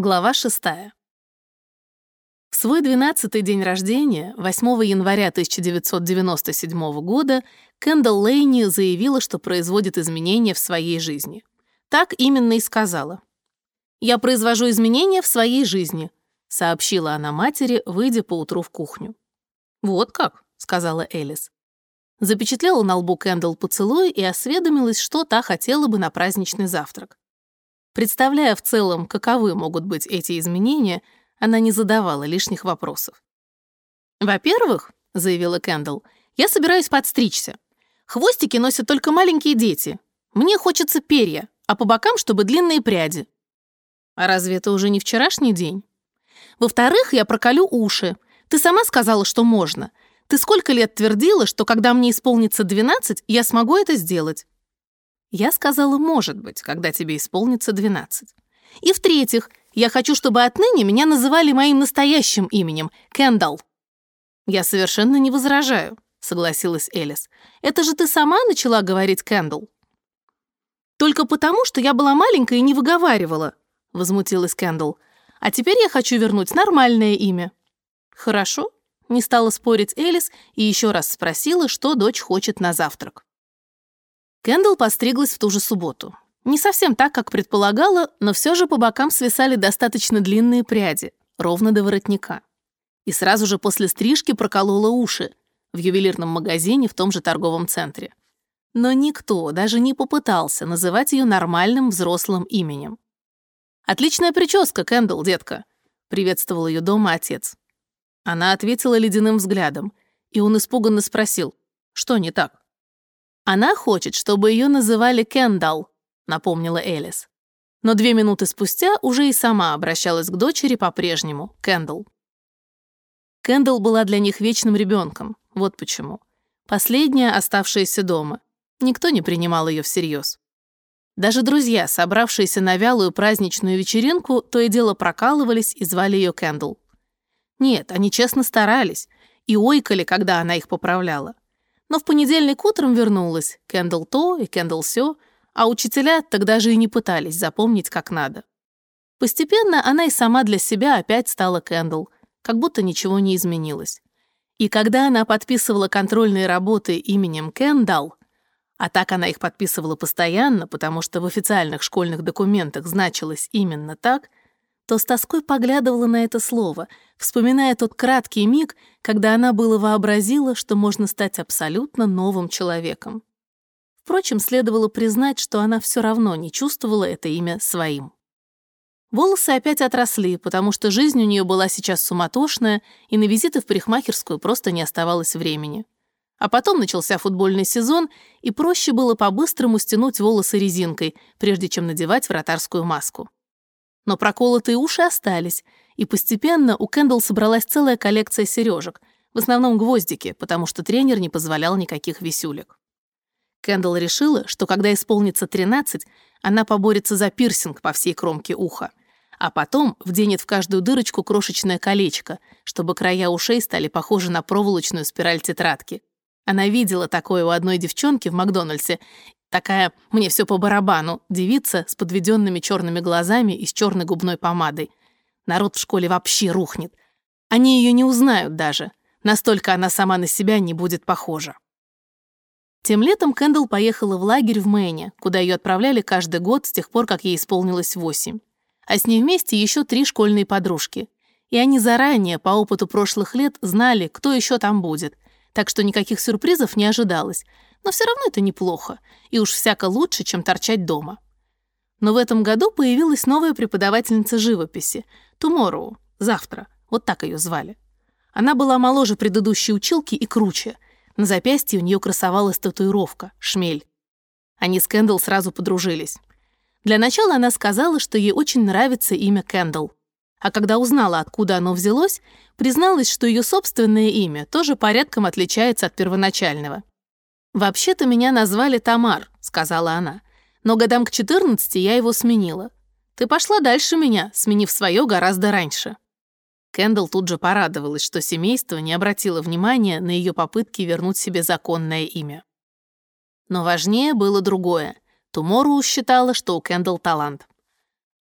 Глава 6. В свой 12-й день рождения, 8 января 1997 года, Кэндалл Лейни заявила, что производит изменения в своей жизни. Так именно и сказала. «Я произвожу изменения в своей жизни», сообщила она матери, выйдя поутру в кухню. «Вот как», — сказала Элис. Запечатлела на лбу Кэндалл поцелуй и осведомилась, что та хотела бы на праздничный завтрак. Представляя в целом, каковы могут быть эти изменения, она не задавала лишних вопросов. «Во-первых», — заявила Кэндалл, — «я собираюсь подстричься. Хвостики носят только маленькие дети. Мне хочется перья, а по бокам, чтобы длинные пряди». «А разве это уже не вчерашний день?» «Во-вторых, я проколю уши. Ты сама сказала, что можно. Ты сколько лет твердила, что когда мне исполнится 12, я смогу это сделать?» Я сказала, может быть, когда тебе исполнится 12. И в-третьих, я хочу, чтобы отныне меня называли моим настоящим именем — Кендалл. Я совершенно не возражаю, согласилась Элис. Это же ты сама начала говорить Кендалл. Только потому, что я была маленькая и не выговаривала, возмутилась Кендалл. А теперь я хочу вернуть нормальное имя. Хорошо, не стала спорить Элис и еще раз спросила, что дочь хочет на завтрак. Кэндалл постриглась в ту же субботу. Не совсем так, как предполагала, но все же по бокам свисали достаточно длинные пряди, ровно до воротника. И сразу же после стрижки проколола уши в ювелирном магазине в том же торговом центре. Но никто даже не попытался называть ее нормальным взрослым именем. «Отличная прическа, Кэндалл, детка», — приветствовал ее дома отец. Она ответила ледяным взглядом, и он испуганно спросил, что не так. «Она хочет, чтобы ее называли Кендалл», — напомнила Элис. Но две минуты спустя уже и сама обращалась к дочери по-прежнему, Кендалл. Кендалл была для них вечным ребенком, вот почему. Последняя, оставшаяся дома. Никто не принимал ее всерьез. Даже друзья, собравшиеся на вялую праздничную вечеринку, то и дело прокалывались и звали ее Кендалл. Нет, они честно старались и ойкали, когда она их поправляла. Но в понедельник утром вернулась. Кендалл то и Кендалл сё, а учителя тогда же и не пытались запомнить как надо. Постепенно она и сама для себя опять стала Кендалл, как будто ничего не изменилось. И когда она подписывала контрольные работы именем Кендалл, а так она их подписывала постоянно, потому что в официальных школьных документах значилось именно так, то с тоской поглядывала на это слово, вспоминая тот краткий миг, когда она было вообразила, что можно стать абсолютно новым человеком. Впрочем, следовало признать, что она все равно не чувствовала это имя своим. Волосы опять отросли, потому что жизнь у нее была сейчас суматошная, и на визиты в парикмахерскую просто не оставалось времени. А потом начался футбольный сезон, и проще было по-быстрому стянуть волосы резинкой, прежде чем надевать вратарскую маску. Но проколотые уши остались, и постепенно у Кэндалл собралась целая коллекция сережек, в основном гвоздики, потому что тренер не позволял никаких висюлек. Кэндалл решила, что когда исполнится 13, она поборется за пирсинг по всей кромке уха, а потом вденет в каждую дырочку крошечное колечко, чтобы края ушей стали похожи на проволочную спираль тетрадки. Она видела такое у одной девчонки в Макдональдсе Такая «мне все по барабану» девица с подведенными черными глазами и с черной губной помадой. Народ в школе вообще рухнет. Они ее не узнают даже. Настолько она сама на себя не будет похожа. Тем летом Кэндалл поехала в лагерь в Мэне, куда ее отправляли каждый год с тех пор, как ей исполнилось восемь. А с ней вместе еще три школьные подружки. И они заранее, по опыту прошлых лет, знали, кто еще там будет. Так что никаких сюрпризов не ожидалось — но все равно это неплохо, и уж всяко лучше, чем торчать дома. Но в этом году появилась новая преподавательница живописи, Тумороу, завтра, вот так ее звали. Она была моложе предыдущей училки и круче. На запястье у нее красовалась татуировка, шмель. Они с Кэндалл сразу подружились. Для начала она сказала, что ей очень нравится имя Кэндалл. А когда узнала, откуда оно взялось, призналась, что ее собственное имя тоже порядком отличается от первоначального. «Вообще-то меня назвали Тамар», — сказала она. «Но годам к 14 я его сменила. Ты пошла дальше меня, сменив свое гораздо раньше». Кэндалл тут же порадовалась, что семейство не обратило внимания на ее попытки вернуть себе законное имя. Но важнее было другое. Тумору считала, что у Кэндалл талант.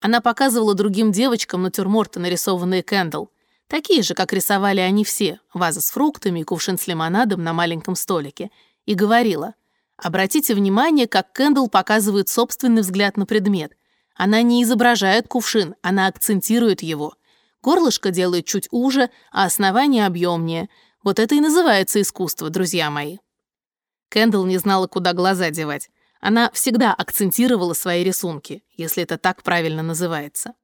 Она показывала другим девочкам натюрморты, нарисованные Кэндалл, такие же, как рисовали они все, ваза с фруктами и кувшин с лимонадом на маленьком столике, и говорила, «Обратите внимание, как Кэндалл показывает собственный взгляд на предмет. Она не изображает кувшин, она акцентирует его. Горлышко делает чуть уже, а основание объемнее. Вот это и называется искусство, друзья мои». Кэндалл не знала, куда глаза девать. Она всегда акцентировала свои рисунки, если это так правильно называется.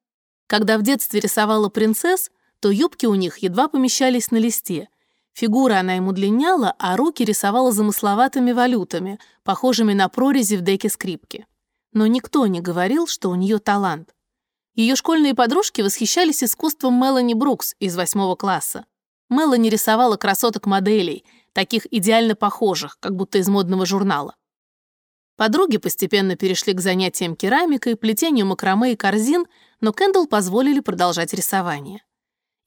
Когда в детстве рисовала принцесс, то юбки у них едва помещались на листе. Фигуры она ему длиняла, а руки рисовала замысловатыми валютами, похожими на прорези в деке скрипки. Но никто не говорил, что у нее талант. Ее школьные подружки восхищались искусством Мелани Брукс из восьмого класса. Мелани рисовала красоток-моделей, таких идеально похожих, как будто из модного журнала. Подруги постепенно перешли к занятиям керамикой, плетению макраме и корзин, но Кэндалл позволили продолжать рисование.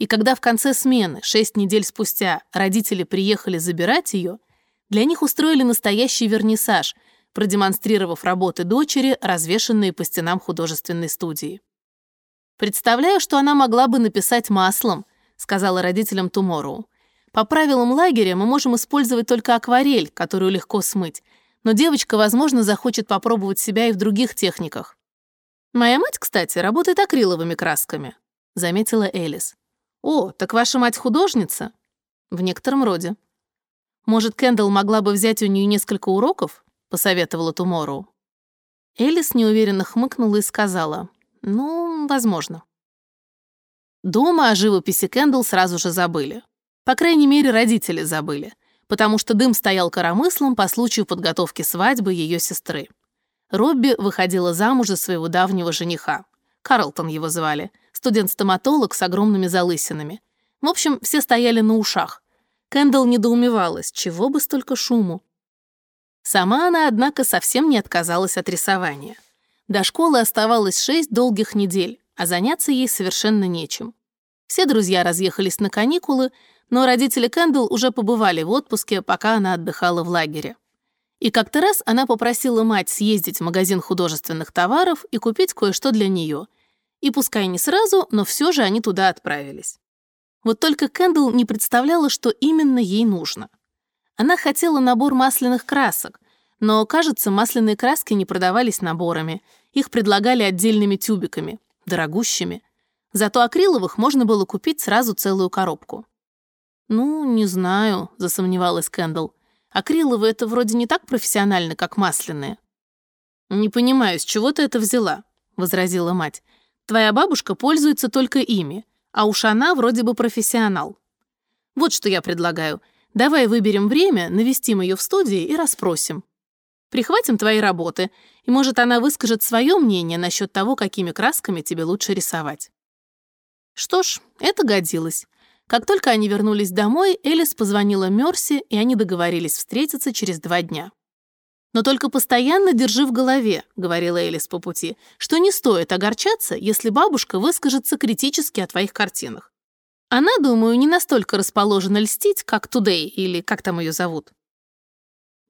И когда в конце смены, шесть недель спустя, родители приехали забирать ее, для них устроили настоящий вернисаж, продемонстрировав работы дочери, развешанные по стенам художественной студии. «Представляю, что она могла бы написать маслом», сказала родителям Тумору. «По правилам лагеря мы можем использовать только акварель, которую легко смыть, но девочка, возможно, захочет попробовать себя и в других техниках. «Моя мать, кстати, работает акриловыми красками», — заметила Элис. «О, так ваша мать художница?» «В некотором роде». «Может, Кэндалл могла бы взять у нее несколько уроков?» — посоветовала Тумору. Элис неуверенно хмыкнула и сказала, «Ну, возможно». Дома о живописи Кэндалл сразу же забыли. По крайней мере, родители забыли — потому что дым стоял коромыслом по случаю подготовки свадьбы ее сестры. Робби выходила замуж за своего давнего жениха. Карлтон его звали, студент-стоматолог с огромными залысинами. В общем, все стояли на ушах. Кэндалл недоумевалась, чего бы столько шуму. Сама она, однако, совсем не отказалась от рисования. До школы оставалось шесть долгих недель, а заняться ей совершенно нечем. Все друзья разъехались на каникулы, но родители Кэндл уже побывали в отпуске, пока она отдыхала в лагере. И как-то раз она попросила мать съездить в магазин художественных товаров и купить кое-что для нее. И пускай не сразу, но все же они туда отправились. Вот только Кэндл не представляла, что именно ей нужно. Она хотела набор масляных красок, но, кажется, масляные краски не продавались наборами, их предлагали отдельными тюбиками, дорогущими. Зато акриловых можно было купить сразу целую коробку. «Ну, не знаю», — засомневалась Кэндалл. «Акриловые — это вроде не так профессионально, как масляные». «Не понимаю, с чего ты это взяла?» — возразила мать. «Твоя бабушка пользуется только ими, а уж она вроде бы профессионал. Вот что я предлагаю. Давай выберем время, навестим ее в студии и расспросим. Прихватим твои работы, и, может, она выскажет свое мнение насчет того, какими красками тебе лучше рисовать». Что ж, это годилось. Как только они вернулись домой, Элис позвонила Мерси, и они договорились встретиться через два дня. «Но только постоянно держи в голове», — говорила Элис по пути, «что не стоит огорчаться, если бабушка выскажется критически о твоих картинах. Она, думаю, не настолько расположена льстить, как Тудей, или как там ее зовут».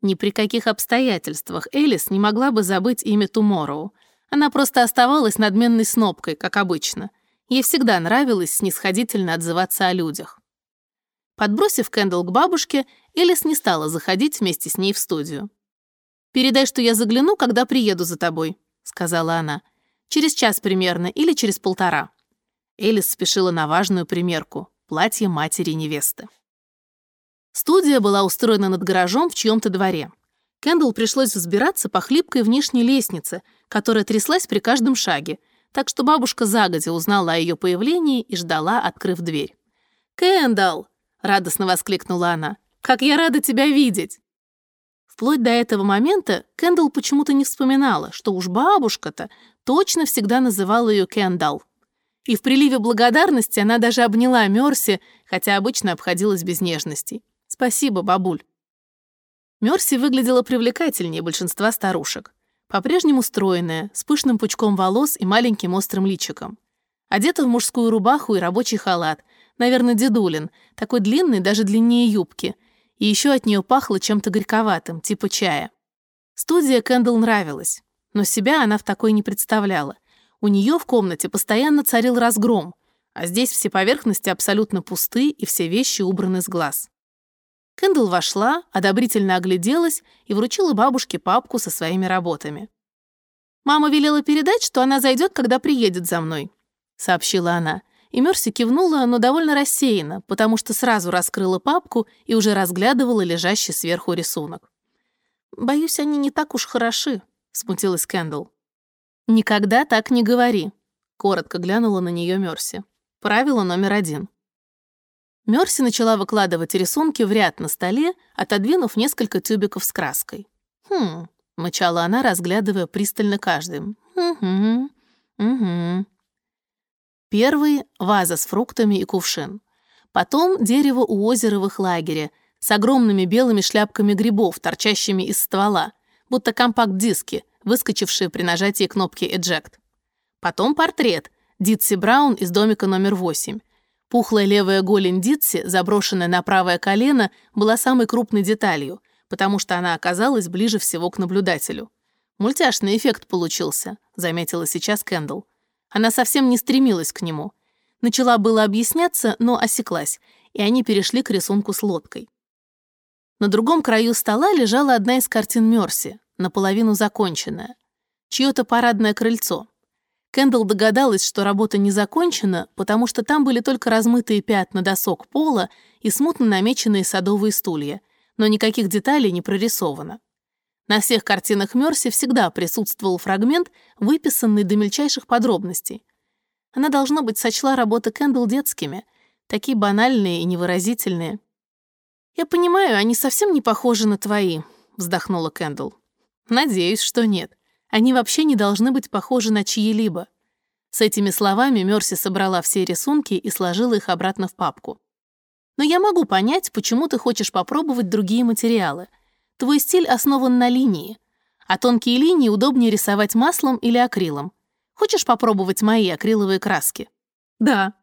Ни при каких обстоятельствах Элис не могла бы забыть имя Туморроу. Она просто оставалась надменной снопкой, как обычно — Ей всегда нравилось снисходительно отзываться о людях. Подбросив Кэндалл к бабушке, Элис не стала заходить вместе с ней в студию. «Передай, что я загляну, когда приеду за тобой», — сказала она. «Через час примерно или через полтора». Элис спешила на важную примерку — платье матери невесты. Студия была устроена над гаражом в чьем-то дворе. Кэндалл пришлось взбираться по хлипкой внешней лестнице, которая тряслась при каждом шаге — так что бабушка загодя узнала о ее появлении и ждала, открыв дверь. «Кэндалл!» — радостно воскликнула она. «Как я рада тебя видеть!» Вплоть до этого момента Кэндалл почему-то не вспоминала, что уж бабушка-то точно всегда называла ее Кэндалл. И в приливе благодарности она даже обняла Мерси, хотя обычно обходилась без нежностей. «Спасибо, бабуль». Мерси выглядела привлекательнее большинства старушек. По-прежнему стройная, с пышным пучком волос и маленьким острым личиком. Одета в мужскую рубаху и рабочий халат. Наверное, дедулин, такой длинный, даже длиннее юбки. И еще от нее пахло чем-то горьковатым, типа чая. Студия Кэндалл нравилась, но себя она в такой не представляла. У нее в комнате постоянно царил разгром, а здесь все поверхности абсолютно пусты и все вещи убраны с глаз. Кэндл вошла, одобрительно огляделась и вручила бабушке папку со своими работами. «Мама велела передать, что она зайдет, когда приедет за мной», — сообщила она. И Мерси кивнула, но довольно рассеянно, потому что сразу раскрыла папку и уже разглядывала лежащий сверху рисунок. «Боюсь, они не так уж хороши», — смутилась Кэндл. «Никогда так не говори», — коротко глянула на нее Мерси. Правило номер один. Мерси начала выкладывать рисунки в ряд на столе, отодвинув несколько тюбиков с краской. «Хм», — мычала она, разглядывая пристально каждым. «Угу, угу». Первый — ваза с фруктами и кувшин. Потом дерево у озера в их лагере с огромными белыми шляпками грибов, торчащими из ствола, будто компакт-диски, выскочившие при нажатии кнопки «Eject». Потом портрет, Дитси Браун из домика номер 8. Пухлая левая голень Дитси, заброшенная на правое колено, была самой крупной деталью, потому что она оказалась ближе всего к наблюдателю. «Мультяшный эффект получился», — заметила сейчас Кэндл. Она совсем не стремилась к нему. Начала было объясняться, но осеклась, и они перешли к рисунку с лодкой. На другом краю стола лежала одна из картин Мерси, наполовину законченная. Чье-то парадное крыльцо. Кэндалл догадалась, что работа не закончена, потому что там были только размытые пятна досок пола и смутно намеченные садовые стулья, но никаких деталей не прорисовано. На всех картинах Мерси всегда присутствовал фрагмент, выписанный до мельчайших подробностей. Она, должно быть, сочла работы Кэндалл детскими, такие банальные и невыразительные. «Я понимаю, они совсем не похожи на твои», — вздохнула Кэндалл. «Надеюсь, что нет. Они вообще не должны быть похожи на чьи-либо. С этими словами Мерси собрала все рисунки и сложила их обратно в папку. Но я могу понять, почему ты хочешь попробовать другие материалы. Твой стиль основан на линии, а тонкие линии удобнее рисовать маслом или акрилом. Хочешь попробовать мои акриловые краски? Да.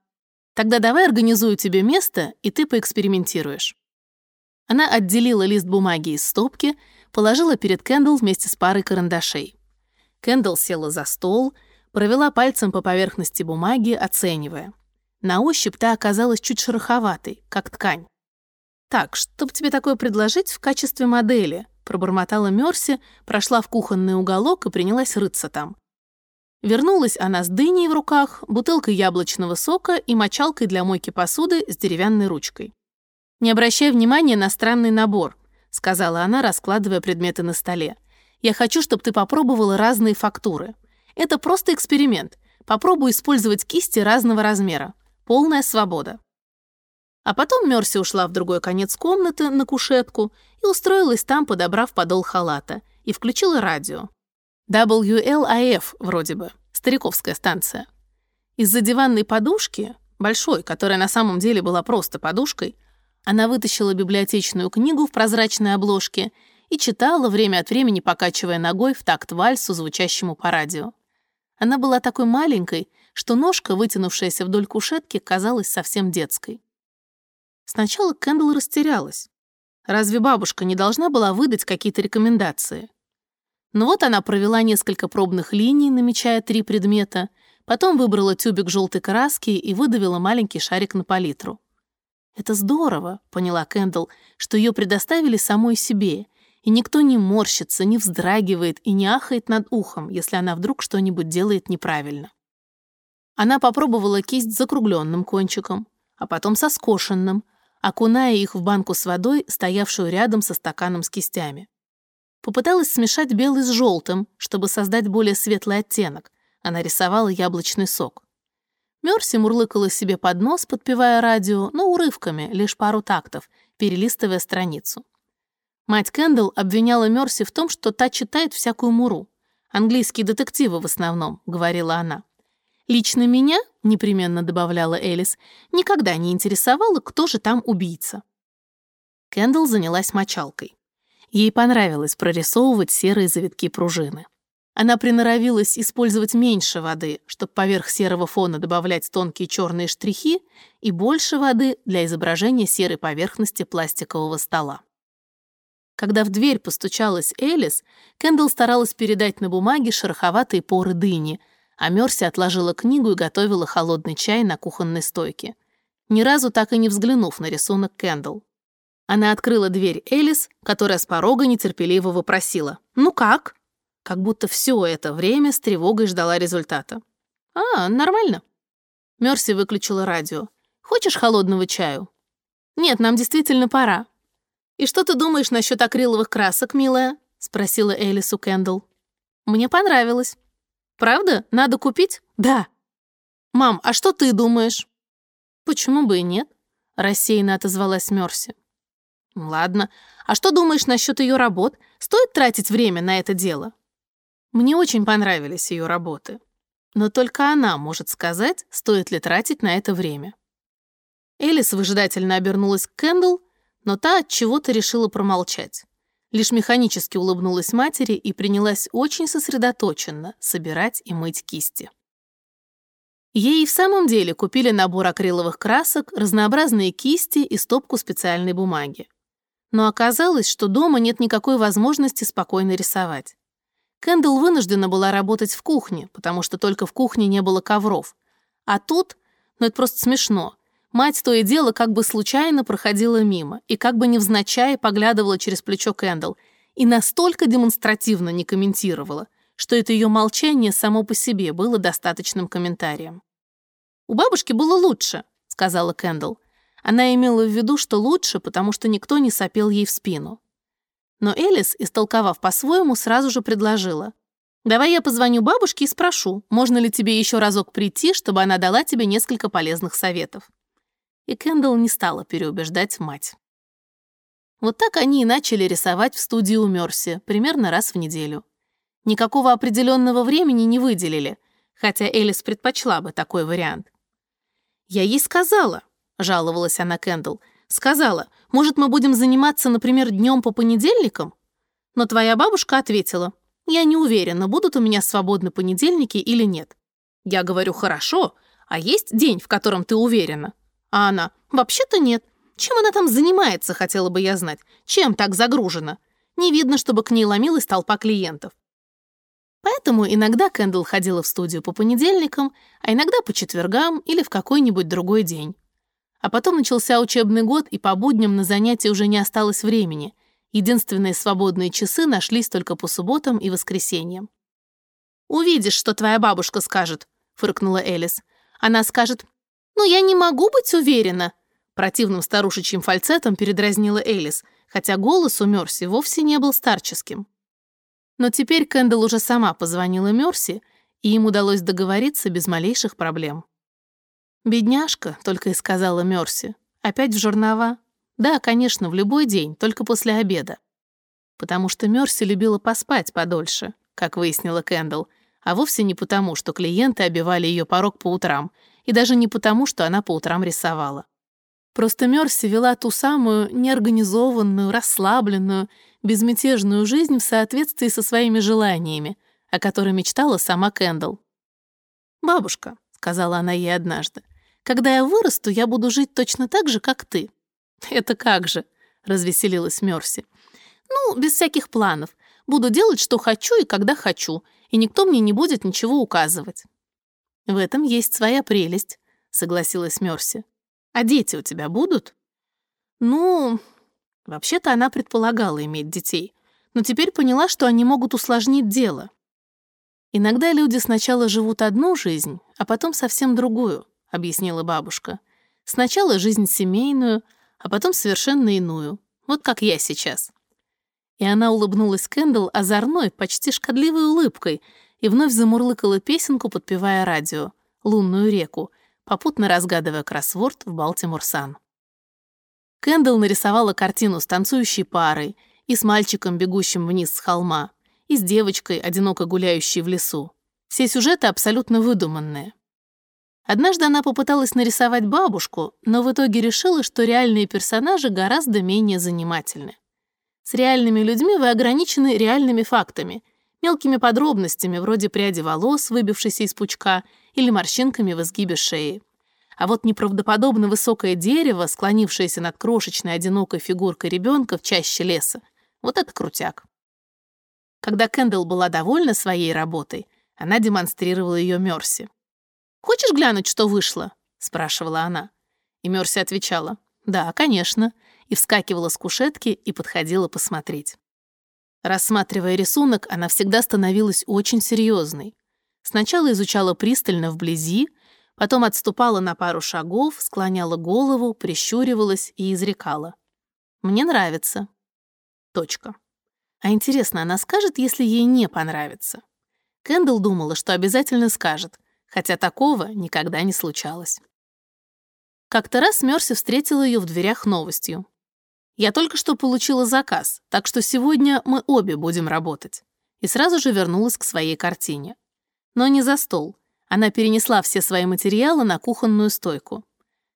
Тогда давай организую тебе место, и ты поэкспериментируешь. Она отделила лист бумаги из стопки, положила перед Кэндл вместе с парой карандашей. Кэндалл села за стол, провела пальцем по поверхности бумаги, оценивая. На ощупь та оказалась чуть шероховатой, как ткань. «Так, чтоб тебе такое предложить в качестве модели», пробормотала Мерси, прошла в кухонный уголок и принялась рыться там. Вернулась она с дыней в руках, бутылкой яблочного сока и мочалкой для мойки посуды с деревянной ручкой. «Не обращай внимания на странный набор», сказала она, раскладывая предметы на столе. Я хочу, чтобы ты попробовала разные фактуры. Это просто эксперимент. Попробуй использовать кисти разного размера. Полная свобода. А потом Мерси ушла в другой конец комнаты на кушетку и устроилась там, подобрав подол халата, и включила радио. WLIF вроде бы, стариковская станция. Из-за диванной подушки, большой, которая на самом деле была просто подушкой, она вытащила библиотечную книгу в прозрачной обложке и читала, время от времени покачивая ногой в такт вальсу, звучащему по радио. Она была такой маленькой, что ножка, вытянувшаяся вдоль кушетки, казалась совсем детской. Сначала Кэндл растерялась. Разве бабушка не должна была выдать какие-то рекомендации? Но вот она провела несколько пробных линий, намечая три предмета, потом выбрала тюбик желтой краски и выдавила маленький шарик на палитру. «Это здорово», — поняла Кэндл, что ее предоставили самой себе, и никто не морщится, не вздрагивает и не ахает над ухом, если она вдруг что-нибудь делает неправильно. Она попробовала кисть с закругленным кончиком, а потом со скошенным, окуная их в банку с водой, стоявшую рядом со стаканом с кистями. Попыталась смешать белый с желтым, чтобы создать более светлый оттенок. Она рисовала яблочный сок. Мерси мурлыкала себе под нос, подпевая радио, но урывками, лишь пару тактов, перелистывая страницу. Мать Кэндалл обвиняла Мерси в том, что та читает всякую муру. «Английские детективы в основном», — говорила она. «Лично меня», — непременно добавляла Элис, «никогда не интересовало, кто же там убийца». Кэндалл занялась мочалкой. Ей понравилось прорисовывать серые завитки пружины. Она приноровилась использовать меньше воды, чтобы поверх серого фона добавлять тонкие черные штрихи и больше воды для изображения серой поверхности пластикового стола. Когда в дверь постучалась Элис, Кэндалл старалась передать на бумаге шероховатые поры дыни, а Мерси отложила книгу и готовила холодный чай на кухонной стойке, ни разу так и не взглянув на рисунок Кэндл. Она открыла дверь Элис, которая с порога нетерпеливо вопросила «Ну как?», как будто все это время с тревогой ждала результата. «А, нормально». Мерси выключила радио. «Хочешь холодного чаю?» «Нет, нам действительно пора». «И что ты думаешь насчет акриловых красок, милая?» — спросила Элис у Кэндл. «Мне понравилось». «Правда? Надо купить?» «Да». «Мам, а что ты думаешь?» «Почему бы и нет?» — рассеянно отозвалась Мерси. «Ладно. А что думаешь насчет ее работ? Стоит тратить время на это дело?» Мне очень понравились ее работы. Но только она может сказать, стоит ли тратить на это время. Элис выжидательно обернулась к Кэндл, но та от чего-то решила промолчать. Лишь механически улыбнулась матери и принялась очень сосредоточенно собирать и мыть кисти. Ей в самом деле купили набор акриловых красок, разнообразные кисти и стопку специальной бумаги. Но оказалось, что дома нет никакой возможности спокойно рисовать. Кэндл вынуждена была работать в кухне, потому что только в кухне не было ковров. А тут, ну это просто смешно, мать то и дело как бы случайно проходила мимо и как бы невзначай поглядывала через плечо Кэндл и настолько демонстративно не комментировала, что это ее молчание само по себе было достаточным комментарием. «У бабушки было лучше», — сказала Кэндл. Она имела в виду, что лучше, потому что никто не сопел ей в спину. Но Элис, истолковав по-своему, сразу же предложила. «Давай я позвоню бабушке и спрошу, можно ли тебе еще разок прийти, чтобы она дала тебе несколько полезных советов». И Кэндалл не стала переубеждать мать. Вот так они и начали рисовать в студии у Мерси, примерно раз в неделю. Никакого определенного времени не выделили, хотя Элис предпочла бы такой вариант. «Я ей сказала», — жаловалась она Кэндалл, Сказала, может, мы будем заниматься, например, днем по понедельникам? Но твоя бабушка ответила, я не уверена, будут у меня свободны понедельники или нет. Я говорю, хорошо, а есть день, в котором ты уверена? А она, вообще-то нет. Чем она там занимается, хотела бы я знать. Чем так загружена? Не видно, чтобы к ней ломилась толпа клиентов. Поэтому иногда Кэндл ходила в студию по понедельникам, а иногда по четвергам или в какой-нибудь другой день. А потом начался учебный год, и по будням на занятия уже не осталось времени. Единственные свободные часы нашлись только по субботам и воскресеньям. «Увидишь, что твоя бабушка скажет», — фыркнула Элис. «Она скажет, ну я не могу быть уверена», противным старушечьим фальцетом передразнила Элис, хотя голос у Мерси вовсе не был старческим. Но теперь Кэндалл уже сама позвонила Мерси, и им удалось договориться без малейших проблем. «Бедняжка», — только и сказала Мерси. «Опять в журнава?» «Да, конечно, в любой день, только после обеда». Потому что Мерси любила поспать подольше, как выяснила Кэндалл, а вовсе не потому, что клиенты обивали ее порог по утрам, и даже не потому, что она по утрам рисовала. Просто Мерси вела ту самую неорганизованную, расслабленную, безмятежную жизнь в соответствии со своими желаниями, о которой мечтала сама Кэндалл. «Бабушка», — сказала она ей однажды, когда я вырасту, я буду жить точно так же, как ты». «Это как же?» — развеселилась Мерси. «Ну, без всяких планов. Буду делать, что хочу и когда хочу, и никто мне не будет ничего указывать». «В этом есть своя прелесть», — согласилась Мерси. «А дети у тебя будут?» «Ну...» Вообще-то она предполагала иметь детей, но теперь поняла, что они могут усложнить дело. Иногда люди сначала живут одну жизнь, а потом совсем другую. — объяснила бабушка. «Сначала жизнь семейную, а потом совершенно иную. Вот как я сейчас». И она улыбнулась Кэндалл озорной, почти шкодливой улыбкой и вновь замурлыкала песенку, подпевая радио «Лунную реку», попутно разгадывая кроссворд в Балтимор-Сан. Кэндалл нарисовала картину с танцующей парой и с мальчиком, бегущим вниз с холма, и с девочкой, одиноко гуляющей в лесу. Все сюжеты абсолютно выдуманные. Однажды она попыталась нарисовать бабушку, но в итоге решила, что реальные персонажи гораздо менее занимательны. С реальными людьми вы ограничены реальными фактами, мелкими подробностями вроде пряди волос, выбившейся из пучка, или морщинками в изгибе шеи. А вот неправдоподобно высокое дерево, склонившееся над крошечной одинокой фигуркой ребенка в чаще леса, вот это крутяк. Когда Кэндалл была довольна своей работой, Она демонстрировала ее Мерси. «Хочешь глянуть, что вышло?» — спрашивала она. И Мерси отвечала, «Да, конечно», и вскакивала с кушетки и подходила посмотреть. Рассматривая рисунок, она всегда становилась очень серьезной. Сначала изучала пристально вблизи, потом отступала на пару шагов, склоняла голову, прищуривалась и изрекала. «Мне нравится». Точка. А интересно, она скажет, если ей не понравится? Кэндалл думала, что обязательно скажет, хотя такого никогда не случалось. Как-то раз Мерси встретила ее в дверях новостью. «Я только что получила заказ, так что сегодня мы обе будем работать». И сразу же вернулась к своей картине. Но не за стол. Она перенесла все свои материалы на кухонную стойку.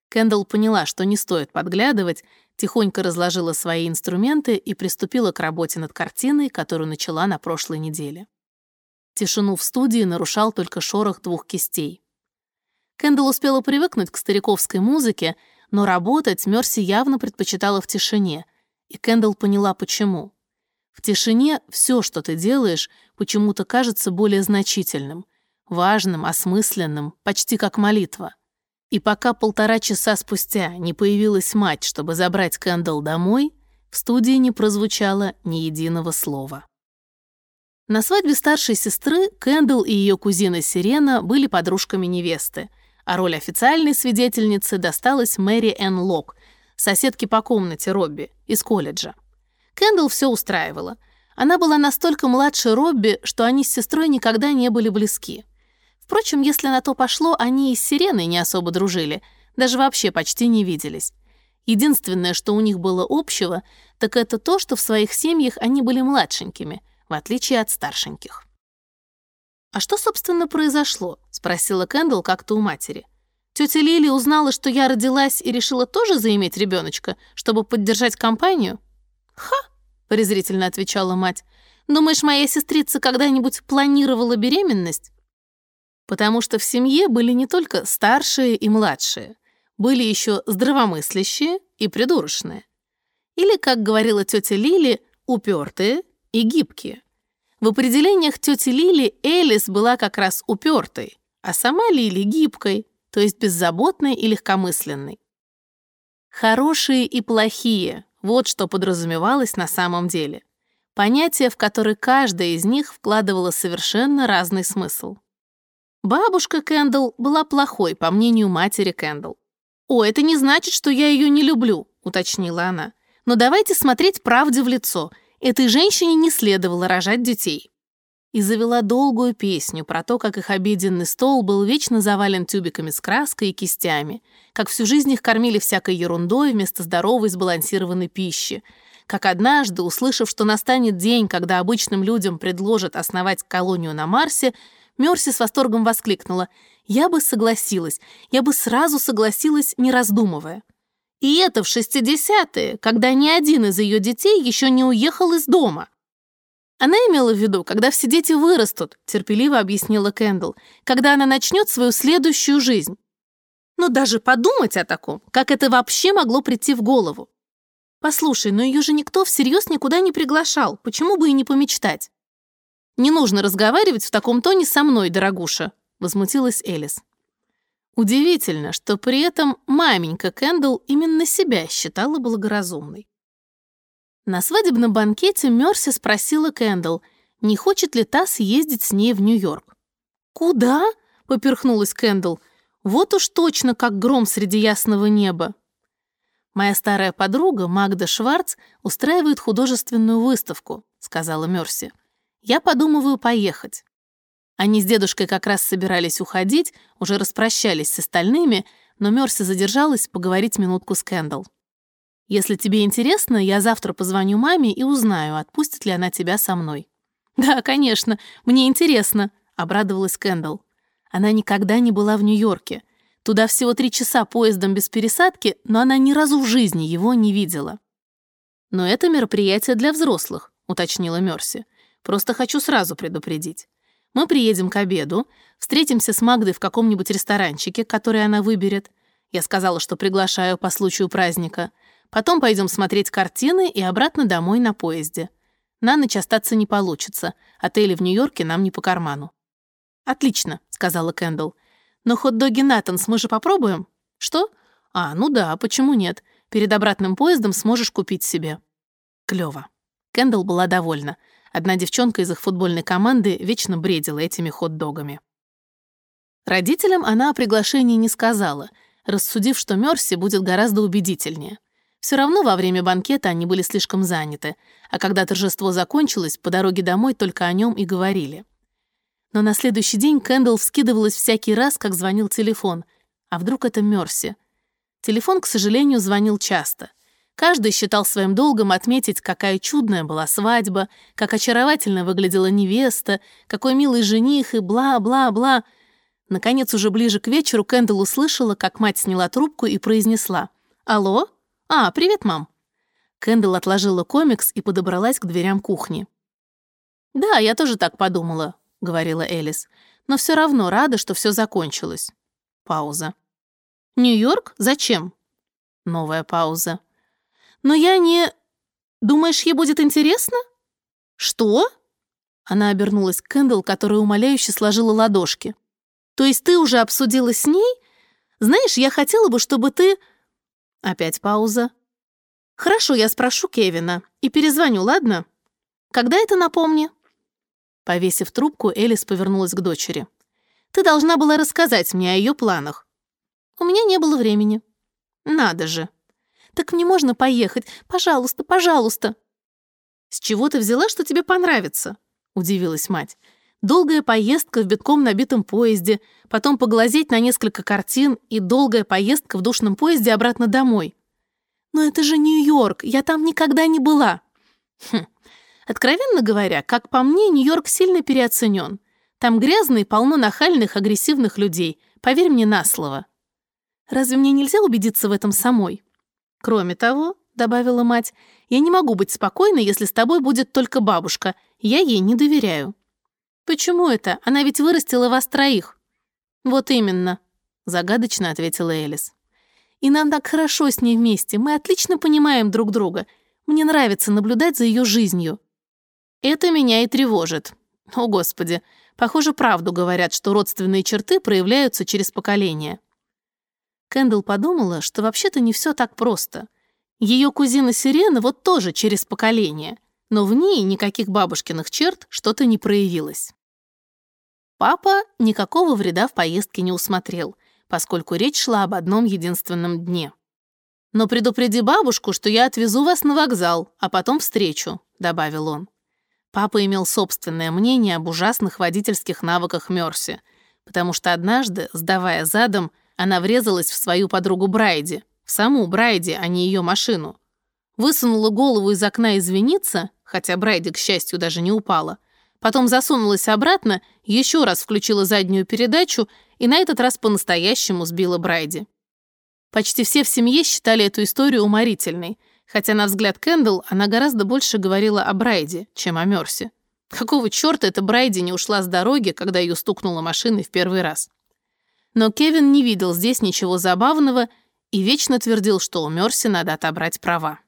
Кэндалл поняла, что не стоит подглядывать, тихонько разложила свои инструменты и приступила к работе над картиной, которую начала на прошлой неделе. Тишину в студии нарушал только шорох двух кистей. Кэндалл успела привыкнуть к стариковской музыке, но работать Мерси явно предпочитала в тишине, и Кэндалл поняла, почему. В тишине все, что ты делаешь, почему-то кажется более значительным, важным, осмысленным, почти как молитва. И пока полтора часа спустя не появилась мать, чтобы забрать Кэндалл домой, в студии не прозвучало ни единого слова. На свадьбе старшей сестры Кэндалл и ее кузина Сирена были подружками невесты — а роль официальной свидетельницы досталась Мэри Энн Лок, соседке по комнате Робби из колледжа. Кэндалл все устраивала. Она была настолько младше Робби, что они с сестрой никогда не были близки. Впрочем, если на то пошло, они и с Сиреной не особо дружили, даже вообще почти не виделись. Единственное, что у них было общего, так это то, что в своих семьях они были младшенькими, в отличие от старшеньких. «А что, собственно, произошло?» — спросила Кэндалл как-то у матери. Тетя Лили узнала, что я родилась и решила тоже заиметь ребеночка, чтобы поддержать компанию? «Ха!» — презрительно отвечала мать. «Думаешь, моя сестрица когда-нибудь планировала беременность?» Потому что в семье были не только старшие и младшие, были еще здравомыслящие и придурочные. Или, как говорила тетя Лили, упертые и гибкие. В определениях тети Лили Элис была как раз упертой, а сама Лили гибкой, то есть беззаботной и легкомысленной. Хорошие и плохие – вот что подразумевалось на самом деле. Понятие, в которое каждая из них вкладывала совершенно разный смысл. Бабушка Кэндалл была плохой, по мнению матери Кэндалл. «О, это не значит, что я ее не люблю», — уточнила она. «Но давайте смотреть правде в лицо. Этой женщине не следовало рожать детей. И завела долгую песню про то, как их обеденный стол был вечно завален тюбиками с краской и кистями, как всю жизнь их кормили всякой ерундой вместо здоровой сбалансированной пищи, как однажды, услышав, что настанет день, когда обычным людям предложат основать колонию на Марсе, Мерси с восторгом воскликнула «Я бы согласилась, я бы сразу согласилась, не раздумывая». И это в 60-е, когда ни один из ее детей еще не уехал из дома. Она имела в виду, когда все дети вырастут, терпеливо объяснила Кэндалл, когда она начнет свою следующую жизнь. Но даже подумать о таком, как это вообще могло прийти в голову. Послушай, но ее же никто всерьез никуда не приглашал, почему бы и не помечтать? Не нужно разговаривать в таком тоне со мной, дорогуша, возмутилась Элис. Удивительно, что при этом маменька Кэндалл именно себя считала благоразумной. На свадебном банкете Мерси спросила Кэндалл, не хочет ли та съездить с ней в Нью-Йорк. «Куда?» — поперхнулась Кэндалл. «Вот уж точно, как гром среди ясного неба». «Моя старая подруга Магда Шварц устраивает художественную выставку», — сказала Мерси. «Я подумываю поехать. Они с дедушкой как раз собирались уходить, уже распрощались с остальными, но Мерси задержалась поговорить минутку с Кэндалл. «Если тебе интересно, я завтра позвоню маме и узнаю, отпустит ли она тебя со мной». «Да, конечно, мне интересно», — обрадовалась Кэндалл. Она никогда не была в Нью-Йорке. Туда всего три часа поездом без пересадки, но она ни разу в жизни его не видела. «Но это мероприятие для взрослых», — уточнила Мерси. «Просто хочу сразу предупредить. Мы приедем к обеду, встретимся с Магдой в каком-нибудь ресторанчике, который она выберет. Я сказала, что приглашаю по случаю праздника. Потом пойдем смотреть картины и обратно домой на поезде. На ночь остаться не получится. Отели в Нью-Йорке нам не по карману. «Отлично», — сказала Кэндалл. «Но хот-доги Натанс мы же попробуем?» «Что? А, ну да, почему нет? Перед обратным поездом сможешь купить себе». Клёво. Кэндалл была довольна. Одна девчонка из их футбольной команды вечно бредила этими хот-догами. Родителям она о приглашении не сказала, рассудив, что Мерси будет гораздо убедительнее. Все равно во время банкета они были слишком заняты, а когда торжество закончилось, по дороге домой только о нем и говорили. Но на следующий день Кэндалл вскидывалась всякий раз, как звонил телефон. А вдруг это Мерси? Телефон, к сожалению, звонил часто. Каждый считал своим долгом отметить, какая чудная была свадьба, как очаровательно выглядела невеста, какой милый жених и бла-бла-бла. Наконец, уже ближе к вечеру Кэндалл услышала, как мать сняла трубку и произнесла «Алло?» «А, привет, мам». Кэндалл отложила комикс и подобралась к дверям кухни. «Да, я тоже так подумала», — говорила Элис. «Но все равно рада, что все закончилось». Пауза. «Нью-Йорк? Зачем?» Новая пауза. «Но я не... Думаешь, ей будет интересно?» «Что?» Она обернулась к Кэндалл, которая умоляюще сложила ладошки. «То есть ты уже обсудила с ней? Знаешь, я хотела бы, чтобы ты...» Опять пауза. «Хорошо, я спрошу Кевина и перезвоню, ладно? Когда это напомни?» Повесив трубку, Элис повернулась к дочери. «Ты должна была рассказать мне о ее планах». «У меня не было времени». «Надо же». «Так мне можно поехать? Пожалуйста, пожалуйста». «С чего ты взяла, что тебе понравится?» — удивилась мать. Долгая поездка в битком набитом поезде, потом поглазеть на несколько картин и долгая поездка в душном поезде обратно домой. Но это же Нью-Йорк, я там никогда не была. Хм. Откровенно говоря, как по мне, Нью-Йорк сильно переоценен. Там грязно и полно нахальных, агрессивных людей. Поверь мне на слово. Разве мне нельзя убедиться в этом самой? Кроме того, добавила мать, я не могу быть спокойной, если с тобой будет только бабушка. Я ей не доверяю. «Почему это? Она ведь вырастила вас троих». «Вот именно», — загадочно ответила Элис. «И нам так хорошо с ней вместе, мы отлично понимаем друг друга. Мне нравится наблюдать за ее жизнью». «Это меня и тревожит. О, Господи, похоже, правду говорят, что родственные черты проявляются через поколение». Кэндалл подумала, что вообще-то не все так просто. Ее кузина Сирена вот тоже через поколение — но в ней никаких бабушкиных черт что-то не проявилось. Папа никакого вреда в поездке не усмотрел, поскольку речь шла об одном единственном дне. «Но предупреди бабушку, что я отвезу вас на вокзал, а потом встречу», — добавил он. Папа имел собственное мнение об ужасных водительских навыках Мерси, потому что однажды, сдавая задом, она врезалась в свою подругу Брайди, в саму Брайди, а не ее машину. Высунула голову из окна извиниться хотя Брайди, к счастью, даже не упала. Потом засунулась обратно, еще раз включила заднюю передачу и на этот раз по-настоящему сбила Брайди. Почти все в семье считали эту историю уморительной, хотя, на взгляд Кэндалл, она гораздо больше говорила о Брайди, чем о Мерсе. Какого черта эта Брайди не ушла с дороги, когда ее стукнула машиной в первый раз? Но Кевин не видел здесь ничего забавного и вечно твердил, что у Мерси надо отобрать права.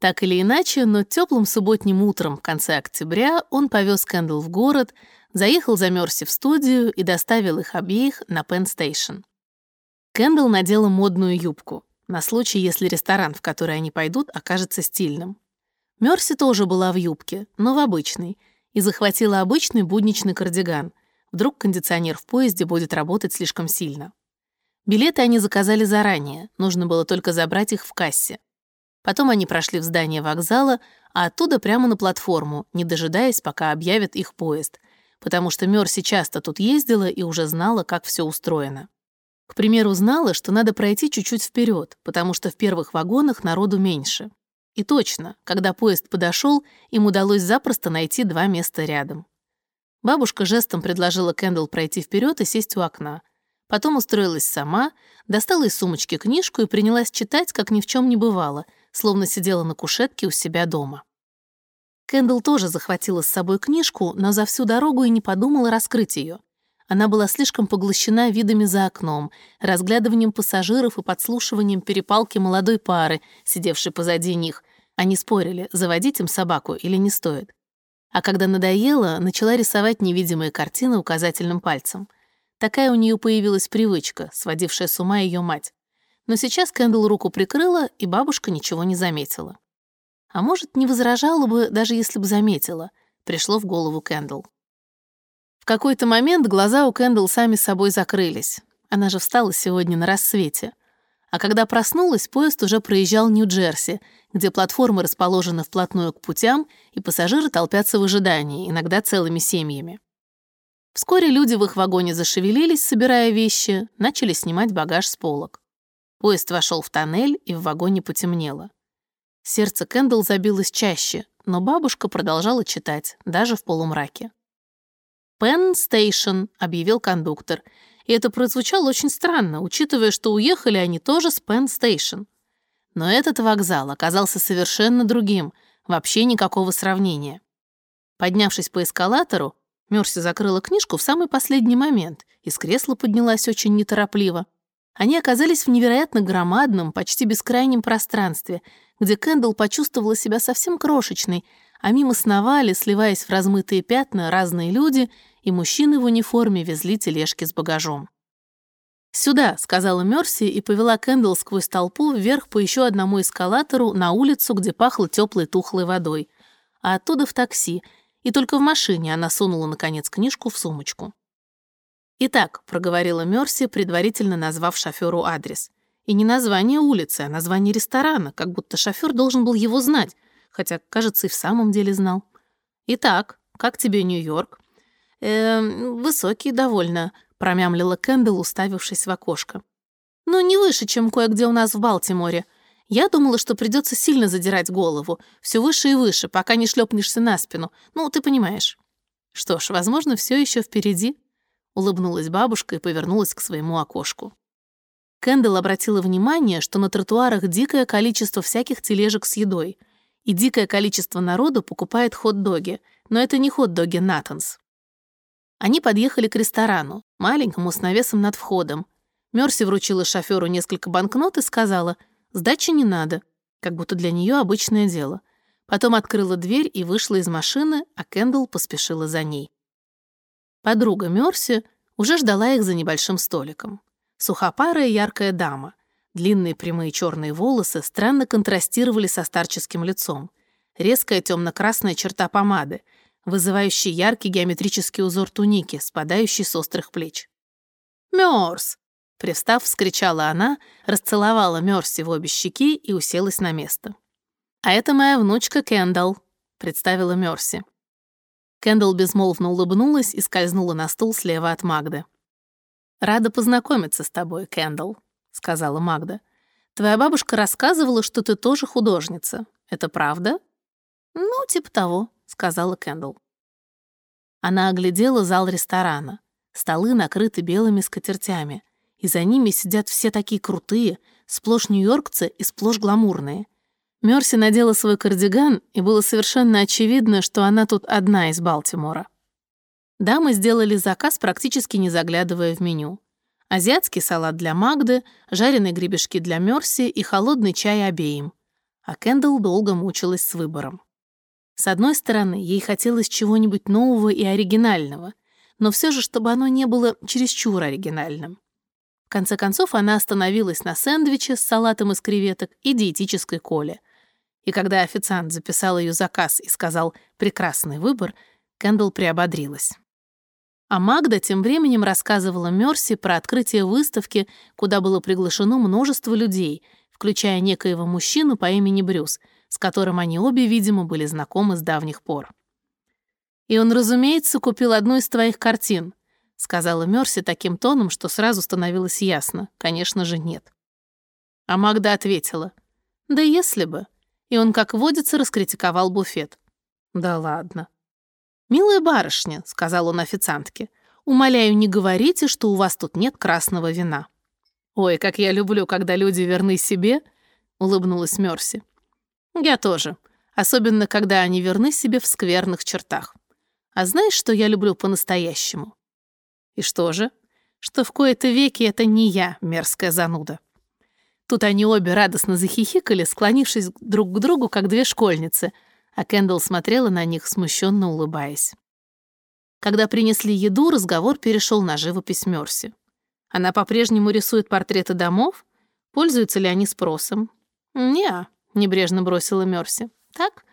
Так или иначе, но теплым субботним утром в конце октября он повез Кэндл в город, заехал за Мерси в студию и доставил их обеих на Пенн-стейшн. Кэндл надела модную юбку, на случай, если ресторан, в который они пойдут, окажется стильным. Мерси тоже была в юбке, но в обычной, и захватила обычный будничный кардиган. Вдруг кондиционер в поезде будет работать слишком сильно. Билеты они заказали заранее, нужно было только забрать их в кассе. Потом они прошли в здание вокзала, а оттуда прямо на платформу, не дожидаясь, пока объявят их поезд, потому что Мерси часто тут ездила и уже знала, как все устроено. К примеру, знала, что надо пройти чуть-чуть вперед, потому что в первых вагонах народу меньше. И точно, когда поезд подошел, им удалось запросто найти два места рядом. Бабушка жестом предложила Кэндалл пройти вперед и сесть у окна. Потом устроилась сама, достала из сумочки книжку и принялась читать, как ни в чем не бывало — словно сидела на кушетке у себя дома. Кэндл тоже захватила с собой книжку, но за всю дорогу и не подумала раскрыть ее. Она была слишком поглощена видами за окном, разглядыванием пассажиров и подслушиванием перепалки молодой пары, сидевшей позади них. Они спорили, заводить им собаку или не стоит. А когда надоело, начала рисовать невидимые картины указательным пальцем. Такая у нее появилась привычка, сводившая с ума ее мать. Но сейчас Кэндл руку прикрыла, и бабушка ничего не заметила. А может, не возражала бы, даже если бы заметила, пришло в голову Кэндл. В какой-то момент глаза у Кэндл сами собой закрылись. Она же встала сегодня на рассвете. А когда проснулась, поезд уже проезжал Нью-Джерси, где платформы расположены вплотную к путям, и пассажиры толпятся в ожидании, иногда целыми семьями. Вскоре люди в их вагоне зашевелились, собирая вещи, начали снимать багаж с полок. Поезд вошел в тоннель, и в вагоне потемнело. Сердце Кэндл забилось чаще, но бабушка продолжала читать, даже в полумраке. «Пен Стейшн», — объявил кондуктор, и это прозвучало очень странно, учитывая, что уехали они тоже с Пен Стейшн. Но этот вокзал оказался совершенно другим, вообще никакого сравнения. Поднявшись по эскалатору, Мерси закрыла книжку в самый последний момент, и с кресла поднялась очень неторопливо. Они оказались в невероятно громадном, почти бескрайнем пространстве, где Кэндалл почувствовала себя совсем крошечной, а мимо сновали, сливаясь в размытые пятна, разные люди, и мужчины в униформе везли тележки с багажом. «Сюда», — сказала Мерси и повела Кэндалл сквозь толпу вверх по еще одному эскалатору на улицу, где пахло теплой тухлой водой, а оттуда в такси, и только в машине она сунула, наконец, книжку в сумочку. «Итак», — проговорила Мерси, предварительно назвав шоферу адрес. И не название улицы, а название ресторана, как будто шофер должен был его знать, хотя, кажется, и в самом деле знал. «Итак, как тебе Нью-Йорк?» «Э, высокий довольно», — промямлила Кэндалл, уставившись в окошко. «Ну, не выше, чем кое-где у нас в Балтиморе. Я думала, что придется сильно задирать голову, все выше и выше, пока не шлепнешься на спину. Ну, ты понимаешь». Что ж, возможно, все еще впереди улыбнулась бабушка и повернулась к своему окошку. Кэндалл обратила внимание, что на тротуарах дикое количество всяких тележек с едой, и дикое количество народу покупает хот-доги, но это не хот-доги Натанс. Они подъехали к ресторану, маленькому с навесом над входом. Мерси вручила шоферу несколько банкнот и сказала, «Сдачи не надо», как будто для нее обычное дело. Потом открыла дверь и вышла из машины, а Кэндалл поспешила за ней. Подруга Мерси уже ждала их за небольшим столиком. Сухопарая яркая дама. Длинные прямые черные волосы странно контрастировали со старческим лицом. Резкая темно-красная черта помады, вызывающий яркий геометрический узор туники, спадающий с острых плеч. «Мёрс!» Привстав, вскричала она, расцеловала Мерси в обе щеки и уселась на место. «А это моя внучка Кендалл», — представила Мерси. Кэндалл безмолвно улыбнулась и скользнула на стул слева от Магды. «Рада познакомиться с тобой, Кэндалл», — сказала Магда. «Твоя бабушка рассказывала, что ты тоже художница. Это правда?» «Ну, типа того», — сказала Кэндалл. Она оглядела зал ресторана. Столы накрыты белыми скатертями, и за ними сидят все такие крутые, сплошь нью-йоркцы и сплошь гламурные — Мерси надела свой кардиган, и было совершенно очевидно, что она тут одна из Балтимора. Дамы сделали заказ, практически не заглядывая в меню. Азиатский салат для Магды, жареные гребешки для Мерси и холодный чай обеим. А Кэндалл долго мучилась с выбором. С одной стороны, ей хотелось чего-нибудь нового и оригинального, но все же, чтобы оно не было чересчур оригинальным. В конце концов, она остановилась на сэндвиче с салатом из креветок и диетической коле, и когда официант записал ее заказ и сказал «прекрасный выбор», Кэндалл приободрилась. А Магда тем временем рассказывала Мерси про открытие выставки, куда было приглашено множество людей, включая некоего мужчину по имени Брюс, с которым они обе, видимо, были знакомы с давних пор. «И он, разумеется, купил одну из твоих картин», сказала Мерси таким тоном, что сразу становилось ясно. Конечно же, нет. А Магда ответила, «Да если бы и он, как водится, раскритиковал буфет. «Да ладно». «Милая барышня», — сказал он официантке, «умоляю, не говорите, что у вас тут нет красного вина». «Ой, как я люблю, когда люди верны себе», — улыбнулась Мерси. «Я тоже, особенно когда они верны себе в скверных чертах. А знаешь, что я люблю по-настоящему?» «И что же?» «Что в кои-то веки это не я, мерзкая зануда». Тут они обе радостно захихикали, склонившись друг к другу, как две школьницы, а Кэндалл смотрела на них, смущенно улыбаясь. Когда принесли еду, разговор перешел на живопись Мерси. Она по-прежнему рисует портреты домов? Пользуются ли они спросом? «Не-а», небрежно бросила Мерси. «Так,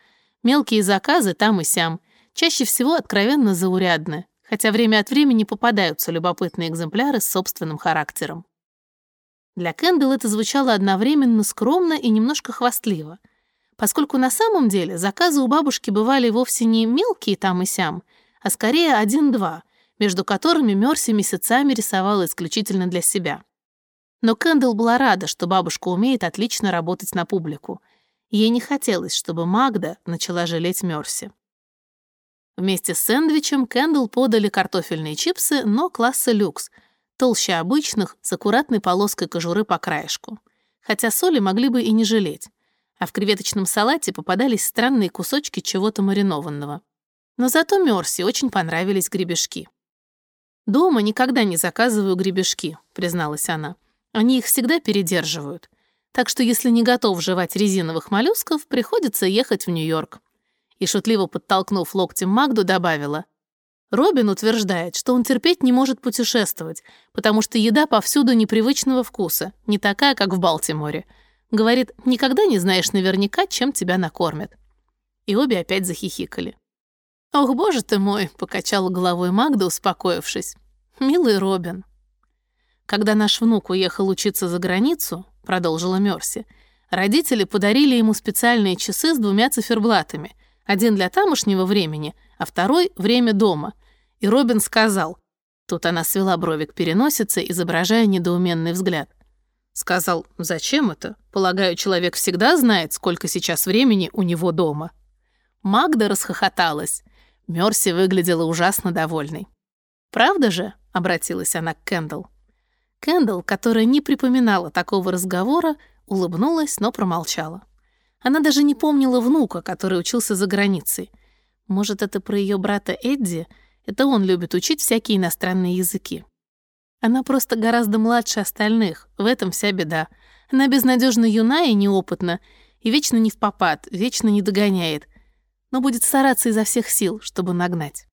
мелкие заказы там и сям, чаще всего откровенно заурядны, хотя время от времени попадаются любопытные экземпляры с собственным характером». Для Кэндалл это звучало одновременно скромно и немножко хвастливо, поскольку на самом деле заказы у бабушки бывали вовсе не мелкие там и сям, а скорее один-два, между которыми Мерси месяцами рисовала исключительно для себя. Но Кэндалл была рада, что бабушка умеет отлично работать на публику. Ей не хотелось, чтобы Магда начала жалеть Мерси. Вместе с сэндвичем Кэндалл подали картофельные чипсы, но класса люкс — толще обычных, с аккуратной полоской кожуры по краешку. Хотя соли могли бы и не жалеть. А в креветочном салате попадались странные кусочки чего-то маринованного. Но зато Мерси очень понравились гребешки. «Дома никогда не заказываю гребешки», — призналась она. «Они их всегда передерживают. Так что если не готов жевать резиновых моллюсков, приходится ехать в Нью-Йорк». И шутливо подтолкнув локтем Магду, добавила. Робин утверждает, что он терпеть не может путешествовать, потому что еда повсюду непривычного вкуса, не такая, как в Балтиморе. Говорит, никогда не знаешь наверняка, чем тебя накормят. И обе опять захихикали. «Ох, боже ты мой!» — покачала головой Магда, успокоившись. «Милый Робин». «Когда наш внук уехал учиться за границу», — продолжила Мерси, родители подарили ему специальные часы с двумя циферблатами, один для тамошнего времени — а второй — время дома. И Робин сказал... Тут она свела брови к переносице, изображая недоуменный взгляд. Сказал, зачем это? Полагаю, человек всегда знает, сколько сейчас времени у него дома. Магда расхохоталась. Мерси выглядела ужасно довольной. «Правда же?» — обратилась она к Кэндалл. Кэндалл, которая не припоминала такого разговора, улыбнулась, но промолчала. Она даже не помнила внука, который учился за границей — может, это про ее брата Эдди? Это он любит учить всякие иностранные языки. Она просто гораздо младше остальных, в этом вся беда. Она безнадежно юна и неопытна, и вечно не в попад, вечно не догоняет, но будет стараться изо всех сил, чтобы нагнать.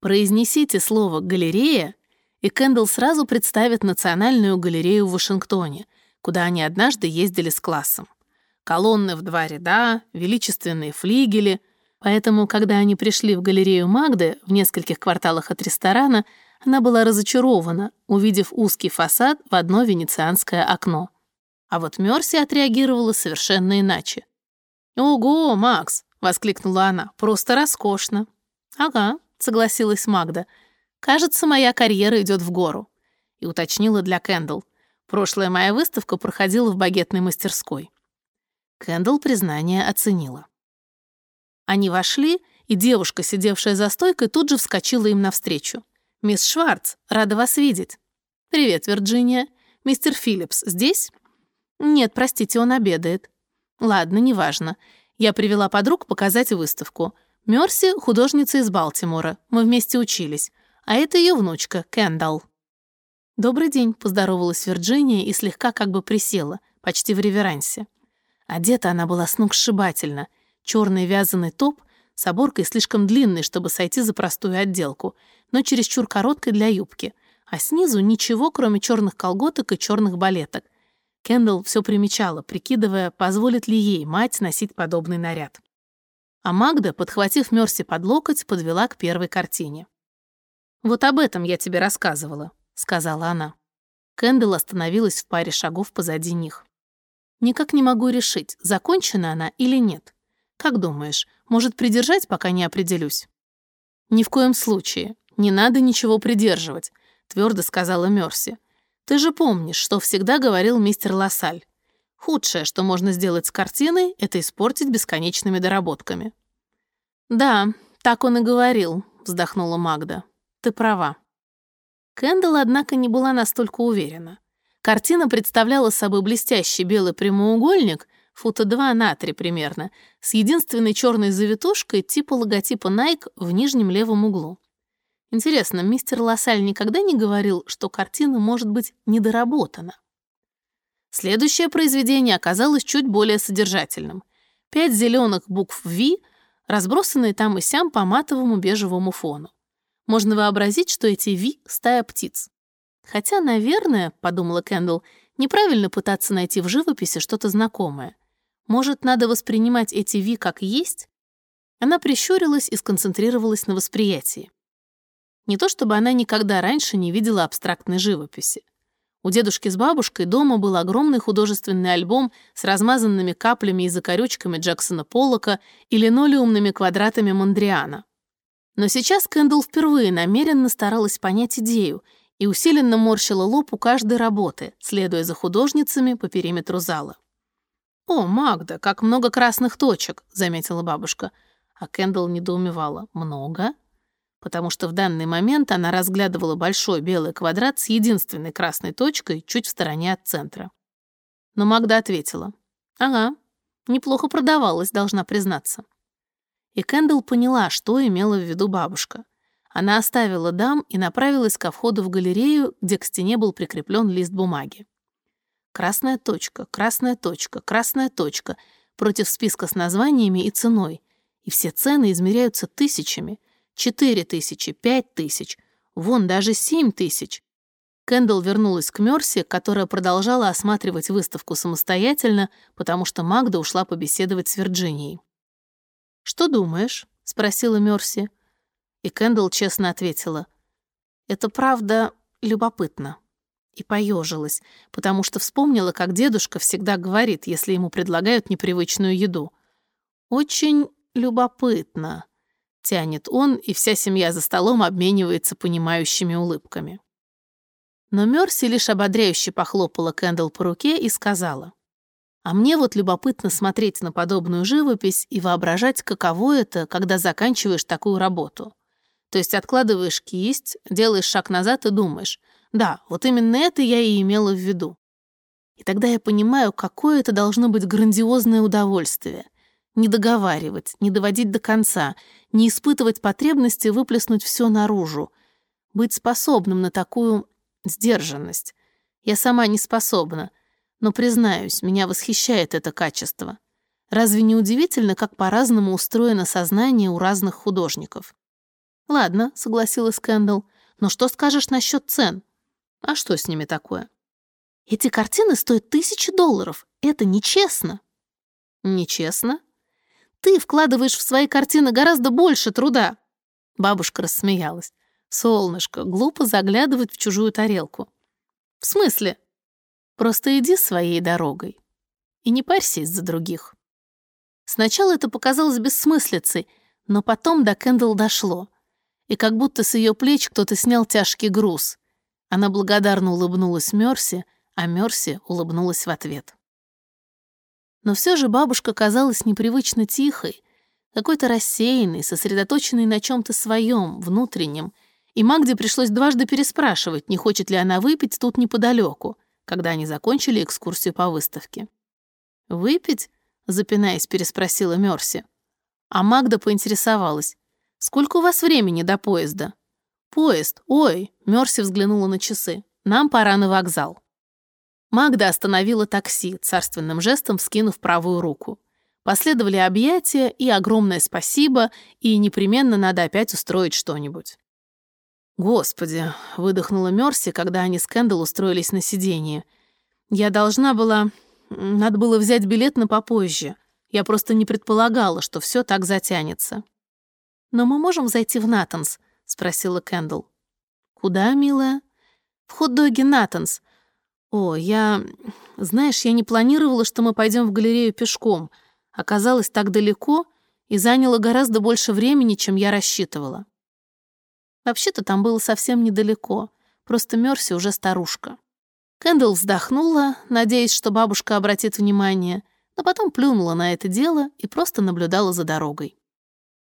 Произнесите слово «галерея», и Кэндалл сразу представит Национальную галерею в Вашингтоне, куда они однажды ездили с классом. Колонны в два ряда, величественные флигели — Поэтому, когда они пришли в галерею Магды в нескольких кварталах от ресторана, она была разочарована, увидев узкий фасад в одно венецианское окно. А вот Мерси отреагировала совершенно иначе. «Ого, Макс!» — воскликнула она. «Просто роскошно!» «Ага», — согласилась Магда. «Кажется, моя карьера идет в гору». И уточнила для Кэндалл. Прошлая моя выставка проходила в багетной мастерской. Кэндалл признание оценила. Они вошли, и девушка, сидевшая за стойкой, тут же вскочила им навстречу. «Мисс Шварц, рада вас видеть». «Привет, Вирджиния. Мистер Филлипс здесь?» «Нет, простите, он обедает». «Ладно, неважно. Я привела подруг показать выставку. Мерси — художница из Балтимора. Мы вместе учились. А это ее внучка, Кэндалл». «Добрый день», — поздоровалась Вирджиния и слегка как бы присела, почти в реверансе. Одета она была сногсшибательно — Черный вязаный топ с оборкой слишком длинный, чтобы сойти за простую отделку, но чересчур короткой для юбки, а снизу ничего, кроме черных колготок и черных балеток. Кендалл все примечала, прикидывая, позволит ли ей мать носить подобный наряд. А Магда, подхватив Мерси под локоть, подвела к первой картине. «Вот об этом я тебе рассказывала», — сказала она. Кэндалл остановилась в паре шагов позади них. «Никак не могу решить, закончена она или нет. Как думаешь, может придержать, пока не определюсь?» «Ни в коем случае. Не надо ничего придерживать», — твердо сказала Мерси. «Ты же помнишь, что всегда говорил мистер Лассаль. Худшее, что можно сделать с картиной, это испортить бесконечными доработками». «Да, так он и говорил», — вздохнула Магда. «Ты права». Кэндалл, однако, не была настолько уверена. Картина представляла собой блестящий белый прямоугольник, фута два на три примерно, с единственной черной завитушкой типа логотипа Nike в нижнем левом углу. Интересно, мистер Лассаль никогда не говорил, что картина может быть недоработана? Следующее произведение оказалось чуть более содержательным. Пять зеленых букв «Ви», разбросанные там и сям по матовому бежевому фону. Можно вообразить, что эти «Ви» — стая птиц. Хотя, наверное, — подумала Кэндл, — неправильно пытаться найти в живописи что-то знакомое. Может, надо воспринимать эти «Ви» как есть? Она прищурилась и сконцентрировалась на восприятии. Не то чтобы она никогда раньше не видела абстрактной живописи. У дедушки с бабушкой дома был огромный художественный альбом с размазанными каплями и закорючками Джексона Поллока и линолеумными квадратами Мондриана. Но сейчас Кэндл впервые намеренно старалась понять идею и усиленно морщила лоб у каждой работы, следуя за художницами по периметру зала. «О, Магда, как много красных точек», — заметила бабушка. А Кэндл недоумевала. «Много?» потому что в данный момент она разглядывала большой белый квадрат с единственной красной точкой чуть в стороне от центра. Но Магда ответила. «Ага, неплохо продавалась, должна признаться». И Кэндл поняла, что имела в виду бабушка. Она оставила дам и направилась ко входу в галерею, где к стене был прикреплен лист бумаги. Красная точка, красная точка, красная точка против списка с названиями и ценой. И все цены измеряются тысячами. Четыре тысячи, пять тысяч, вон даже семь тысяч. Кэндалл вернулась к Мерси, которая продолжала осматривать выставку самостоятельно, потому что Магда ушла побеседовать с Вирджинией. «Что думаешь?» — спросила Мерси. И Кэндалл честно ответила. «Это правда любопытно». И поежилась, потому что вспомнила, как дедушка всегда говорит, если ему предлагают непривычную еду. «Очень любопытно», Тянет он, и вся семья за столом обменивается понимающими улыбками. Но Мерси лишь ободряюще похлопала Кэндалл по руке и сказала, «А мне вот любопытно смотреть на подобную живопись и воображать, каково это, когда заканчиваешь такую работу. То есть откладываешь кисть, делаешь шаг назад и думаешь, да, вот именно это я и имела в виду. И тогда я понимаю, какое это должно быть грандиозное удовольствие не договаривать, не доводить до конца, не испытывать потребности выплеснуть все наружу, быть способным на такую сдержанность. Я сама не способна, но, признаюсь, меня восхищает это качество. Разве не удивительно, как по-разному устроено сознание у разных художников? «Ладно», — согласилась Кэндалл, «но что скажешь насчет цен? А что с ними такое?» «Эти картины стоят тысячи долларов. Это нечестно». «Нечестно?» Ты вкладываешь в свои картины гораздо больше труда». Бабушка рассмеялась. «Солнышко, глупо заглядывать в чужую тарелку». «В смысле?» «Просто иди своей дорогой и не парься из-за других». Сначала это показалось бессмыслицей, но потом до Кэндалл дошло. И как будто с ее плеч кто-то снял тяжкий груз. Она благодарно улыбнулась Мерси, а Мерси улыбнулась в ответ. Но все же бабушка казалась непривычно тихой, какой-то рассеянной, сосредоточенной на чем-то своем, внутреннем, и Магде пришлось дважды переспрашивать, не хочет ли она выпить тут неподалеку, когда они закончили экскурсию по выставке. «Выпить?» — запинаясь, переспросила Мерси. А Магда поинтересовалась. «Сколько у вас времени до поезда?» «Поезд? Ой!» — Мерси взглянула на часы. «Нам пора на вокзал». Магда остановила такси, царственным жестом вскинув правую руку. Последовали объятия и огромное спасибо, и непременно надо опять устроить что-нибудь. «Господи!» — выдохнула Мерси, когда они с Кэндалл устроились на сиденье. «Я должна была... Надо было взять билет на попозже. Я просто не предполагала, что все так затянется». «Но мы можем зайти в Натанс?» — спросила Кэндалл. «Куда, милая?» «В хот-доге Натанс. «О, я... Знаешь, я не планировала, что мы пойдем в галерею пешком. Оказалось так далеко и заняло гораздо больше времени, чем я рассчитывала». Вообще-то там было совсем недалеко, просто Мерси уже старушка. Кэндалл вздохнула, надеясь, что бабушка обратит внимание, но потом плюнула на это дело и просто наблюдала за дорогой.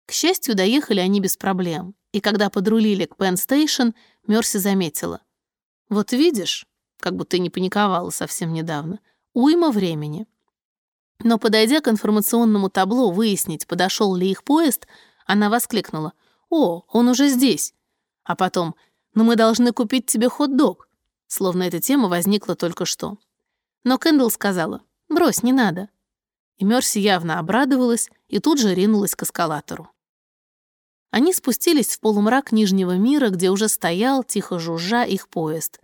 К счастью, доехали они без проблем, и когда подрулили к Пенн-стейшн, Мерси заметила. «Вот видишь, как будто и не паниковала совсем недавно. Уйма времени. Но, подойдя к информационному табло выяснить, подошел ли их поезд, она воскликнула. «О, он уже здесь!» А потом «Но мы должны купить тебе хот-дог!» Словно эта тема возникла только что. Но Кэндалл сказала «Брось, не надо». и Мерси явно обрадовалась и тут же ринулась к эскалатору. Они спустились в полумрак Нижнего мира, где уже стоял, тихо жужжа, их поезд.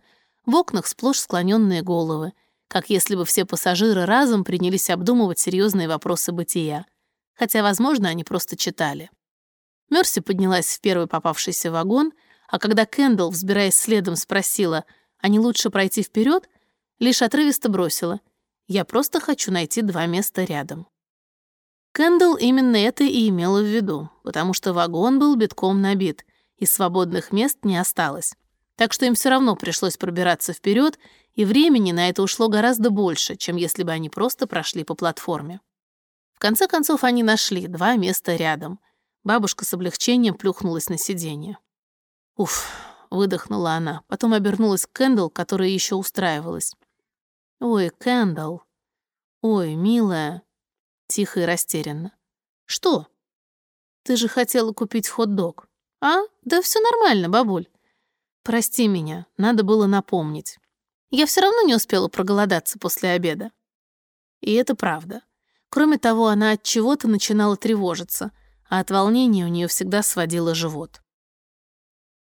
В окнах сплошь склоненные головы, как если бы все пассажиры разом принялись обдумывать серьезные вопросы бытия. Хотя, возможно, они просто читали. Мерси поднялась в первый попавшийся вагон, а когда Кэндалл, взбираясь следом, спросила, а не лучше пройти вперед, лишь отрывисто бросила. «Я просто хочу найти два места рядом». Кэндалл именно это и имела в виду, потому что вагон был битком набит, и свободных мест не осталось. Так что им все равно пришлось пробираться вперед, и времени на это ушло гораздо больше, чем если бы они просто прошли по платформе. В конце концов, они нашли два места рядом. Бабушка с облегчением плюхнулась на сиденье. «Уф», — выдохнула она, потом обернулась к Кэндалл, которая еще устраивалась. «Ой, Кэндалл. Ой, милая». Тихо и растерянно. «Что?» «Ты же хотела купить хот-дог». «А? Да все нормально, бабуль. Прости меня, надо было напомнить. Я все равно не успела проголодаться после обеда». И это правда. Кроме того, она от чего-то начинала тревожиться, а от волнения у нее всегда сводило живот.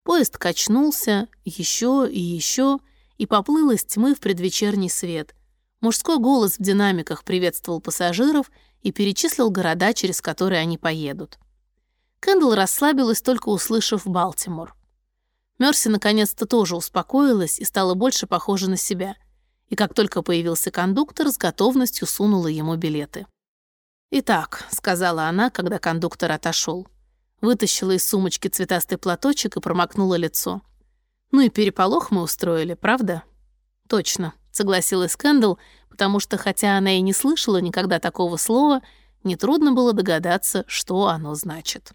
Поезд качнулся еще и еще и поплыл из тьмы в предвечерний свет. Мужской голос в динамиках приветствовал пассажиров и перечислил города, через которые они поедут. Кэндл расслабилась, только услышав Балтимор. Мерси наконец-то тоже успокоилась и стала больше похожа на себя. И как только появился кондуктор, с готовностью сунула ему билеты. «Итак», — сказала она, когда кондуктор отошел, вытащила из сумочки цветастый платочек и промокнула лицо. Ну и переполох мы устроили, правда? Точно, согласилась Кэндалл, потому что, хотя она и не слышала никогда такого слова, нетрудно было догадаться, что оно значит.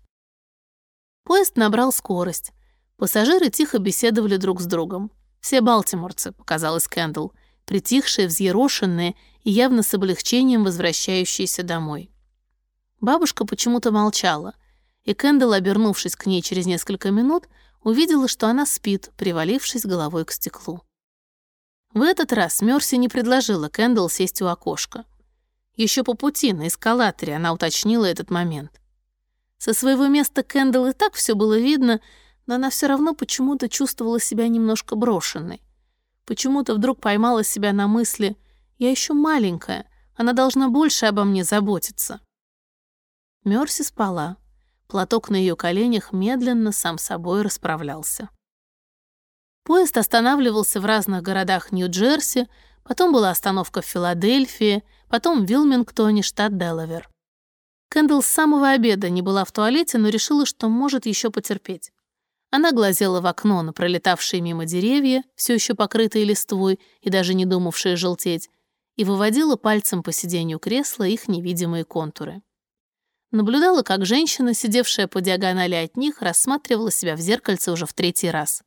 Поезд набрал скорость. Пассажиры тихо беседовали друг с другом. Все балтиморцы, показалось Кэндалл, притихшие, взъерошенные и явно с облегчением возвращающиеся домой. Бабушка почему-то молчала, и Кэндалл, обернувшись к ней через несколько минут, увидела, что она спит, привалившись головой к стеклу. В этот раз Мерси не предложила Кэндалл сесть у окошка. Еще по пути на эскалаторе она уточнила этот момент. Со своего места Кэндалл и так все было видно, но она все равно почему-то чувствовала себя немножко брошенной. Почему-то вдруг поймала себя на мысли «Я еще маленькая, она должна больше обо мне заботиться». Мерси спала, Платок на ее коленях медленно сам собой расправлялся. Поезд останавливался в разных городах Нью-Джерси, потом была остановка в Филадельфии, потом в Вилмингтоне, штат Делавер. Кэндалл с самого обеда не была в туалете, но решила, что может еще потерпеть. Она глазела в окно на пролетавшие мимо деревья, все еще покрытые листвой и даже не думавшие желтеть, и выводила пальцем по сиденью кресла их невидимые контуры. Наблюдала, как женщина, сидевшая по диагонали от них, рассматривала себя в зеркальце уже в третий раз.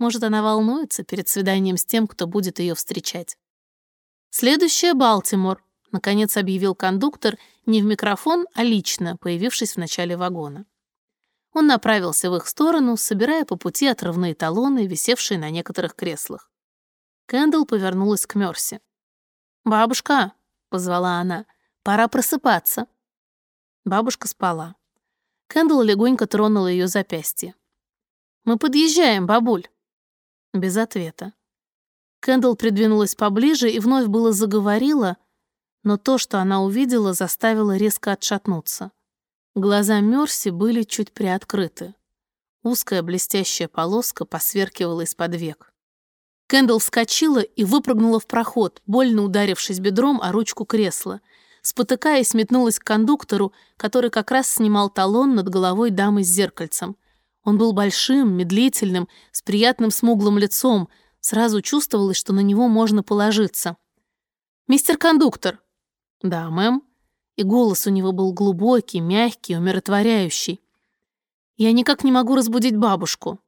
Может, она волнуется перед свиданием с тем, кто будет ее встречать. «Следующая — Балтимор», — наконец объявил кондуктор не в микрофон, а лично, появившись в начале вагона. Он направился в их сторону, собирая по пути отрывные талоны, висевшие на некоторых креслах. Кэндалл повернулась к Мерси. «Бабушка», — позвала она, — «пора просыпаться». Бабушка спала. Кэндл легонько тронула ее запястье. «Мы подъезжаем, бабуль!» Без ответа. Кэндл придвинулась поближе и вновь было заговорила, но то, что она увидела, заставило резко отшатнуться. Глаза Мерси были чуть приоткрыты. Узкая блестящая полоска посверкивала из-под век. Кэндл вскочила и выпрыгнула в проход, больно ударившись бедром о ручку кресла — спотыкаясь, метнулась к кондуктору, который как раз снимал талон над головой дамы с зеркальцем. Он был большим, медлительным, с приятным смуглым лицом. Сразу чувствовалось, что на него можно положиться. «Мистер кондуктор!» «Да, мэм». И голос у него был глубокий, мягкий, умиротворяющий. «Я никак не могу разбудить бабушку».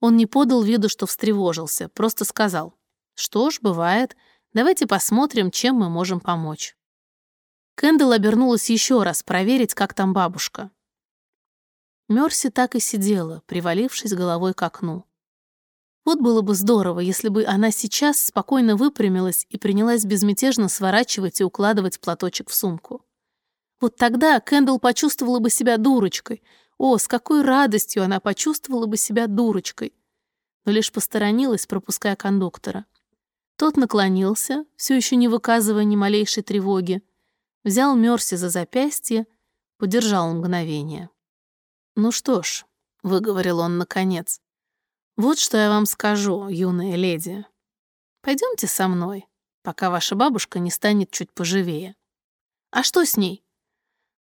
Он не подал виду, что встревожился, просто сказал. «Что ж, бывает. Давайте посмотрим, чем мы можем помочь». Кэндалл обернулась еще раз проверить, как там Вот было бы здорово, если бы она сейчас спокойно выпрямилась и принялась безмятежно сворачивать и укладывать платочек в сумку. Вот тогда Кэндалл почувствовала бы себя дурочкой. О, с какой радостью она почувствовала бы себя дурочкой. Но лишь посторонилась, пропуская кондуктора. Тот наклонился, все еще не выказывая ни малейшей тревоги, взял Мерси за запястье, подержал мгновение. «Ну что ж», — выговорил он наконец, вот что я вам скажу, юная леди. Пойдемте со мной, пока ваша бабушка не станет чуть поживее. А что с ней?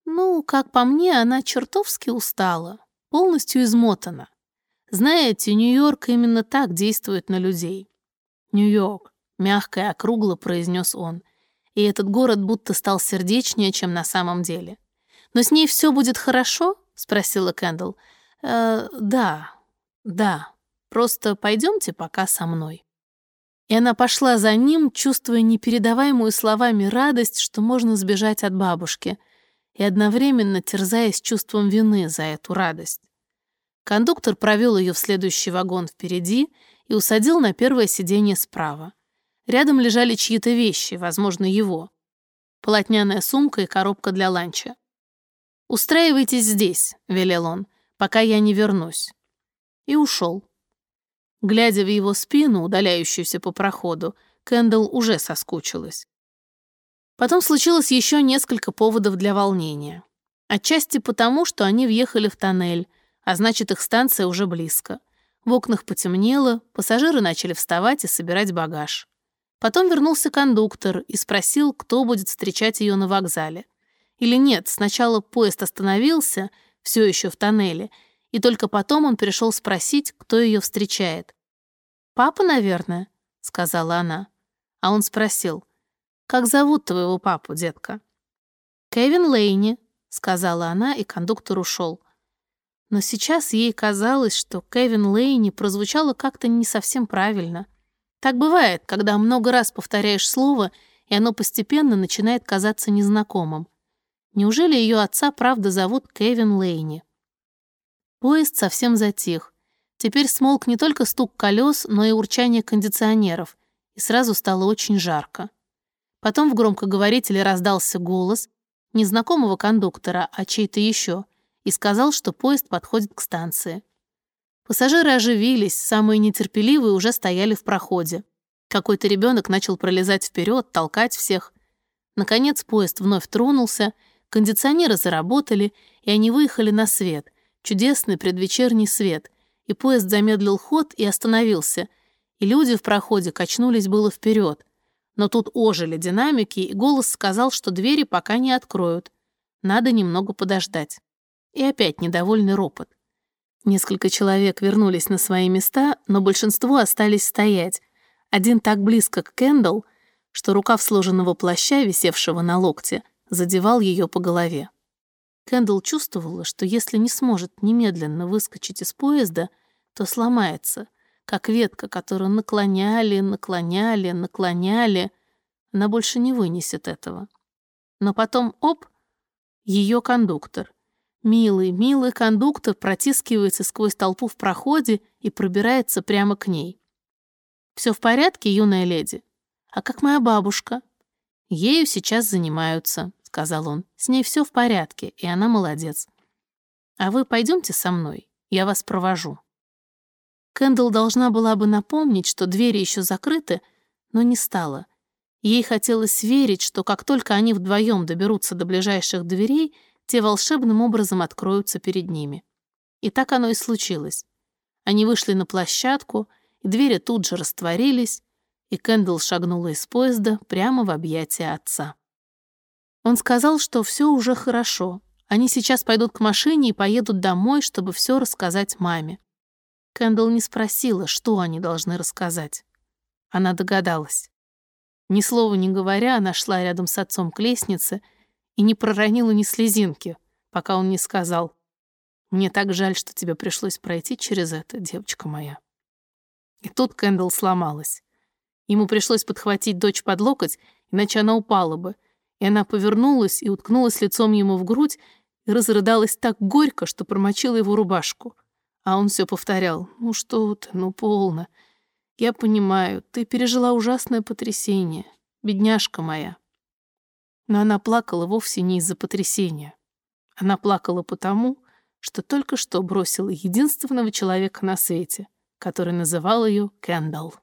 Ну, как по мне, она чертовски устала, полностью измотана. Знаете, Нью-Йорк именно так действует на людей. Нью-Йорк, мягко и округло произнес он, и этот город будто стал сердечнее, чем на самом деле. Но с ней все будет хорошо? спросила Кэндалл. Э, да, да. Просто пойдемте пока со мной». И она пошла за ним, чувствуя непередаваемую словами радость, что можно сбежать от бабушки, и одновременно терзаясь чувством вины за эту радость. Кондуктор провел ее в следующий вагон впереди и усадил на первое сиденье справа. Рядом лежали чьи-то вещи, возможно, его. Полотняная сумка и коробка для ланча. «Устраивайтесь здесь», — велел он, — «пока я не вернусь». И ушел. Глядя в его спину, удаляющуюся по проходу, Кэндалл уже соскучилась. Потом случилось еще несколько поводов для волнения. Отчасти потому, что они въехали в тоннель, а значит, их станция уже близко. В окнах потемнело, пассажиры начали вставать и собирать багаж. Потом вернулся кондуктор и спросил, кто будет встречать ее на вокзале. Или нет, сначала поезд остановился, все еще в тоннеле, и только потом он пришел спросить, кто ее встречает. «Папа, наверное», — сказала она. А он спросил, «Как зовут твоего папу, детка?» «Кевин Лейни», — сказала она, и кондуктор ушел. Но сейчас ей казалось, что Кевин Лейни прозвучало как-то не совсем правильно. Так бывает, когда много раз повторяешь слово, и оно постепенно начинает казаться незнакомым. Неужели ее отца правда зовут Кевин Лейни? Поезд совсем затих. Теперь смолк не только стук колес, но и урчание кондиционеров, и сразу стало очень жарко. Потом в громкоговорителе раздался голос незнакомого кондуктора, а чей-то еще, и сказал, что поезд подходит к станции. Пассажиры оживились, самые нетерпеливые уже стояли в проходе. Какой-то ребенок начал пролезать вперед, толкать всех. Наконец поезд вновь тронулся, кондиционеры заработали, и они выехали на свет, чудесный предвечерний свет, и поезд замедлил ход и остановился, и люди в проходе качнулись было вперед. Но тут ожили динамики, и голос сказал, что двери пока не откроют. Надо немного подождать. И опять недовольный ропот. Несколько человек вернулись на свои места, но большинство остались стоять. Один так близко к Кендалл, что рукав сложенного плаща, висевшего на локте, задевал ее по голове. Кэндл чувствовала, что если не сможет немедленно выскочить из поезда, то сломается, как ветка, которую наклоняли, наклоняли, наклоняли. Она больше не вынесет этого. Но потом, оп, ее кондуктор. Милый, милый кондуктор протискивается сквозь толпу в проходе и пробирается прямо к ней. «Все в порядке, юная леди? А как моя бабушка?» «Ею сейчас занимаются сказал он. «С ней все в порядке, и она молодец. А вы пойдемте со мной, я вас провожу». Кэндалл должна была бы напомнить, что двери еще закрыты, но не стала. Ей хотелось верить, что как только они вдвоем доберутся до ближайших дверей, те волшебным образом откроются перед ними. И так оно и случилось. Они вышли на площадку, и двери тут же растворились, и Кэндалл шагнула из поезда прямо в объятия отца. Он сказал, что все уже хорошо. Они сейчас пойдут к машине и поедут домой, чтобы все рассказать маме. Кэндалл не спросила, что они должны рассказать. Она догадалась. Ни слова не говоря, она шла рядом с отцом к лестнице и не проронила ни слезинки, пока он не сказал «Мне так жаль, что тебе пришлось пройти через это, девочка моя». И тут Кэндалл сломалась. Ему пришлось подхватить дочь под локоть, иначе она упала бы, и она повернулась и уткнулась лицом ему в грудь и разрыдалась так горько, что промочила его рубашку. А он все повторял, «Ну что ты, ну полно, Я понимаю, ты пережила ужасное потрясение, бедняжка моя. Но она плакала вовсе не из-за потрясения. Она плакала потому, что только что бросила единственного человека на свете, который называл ее Кэндалл.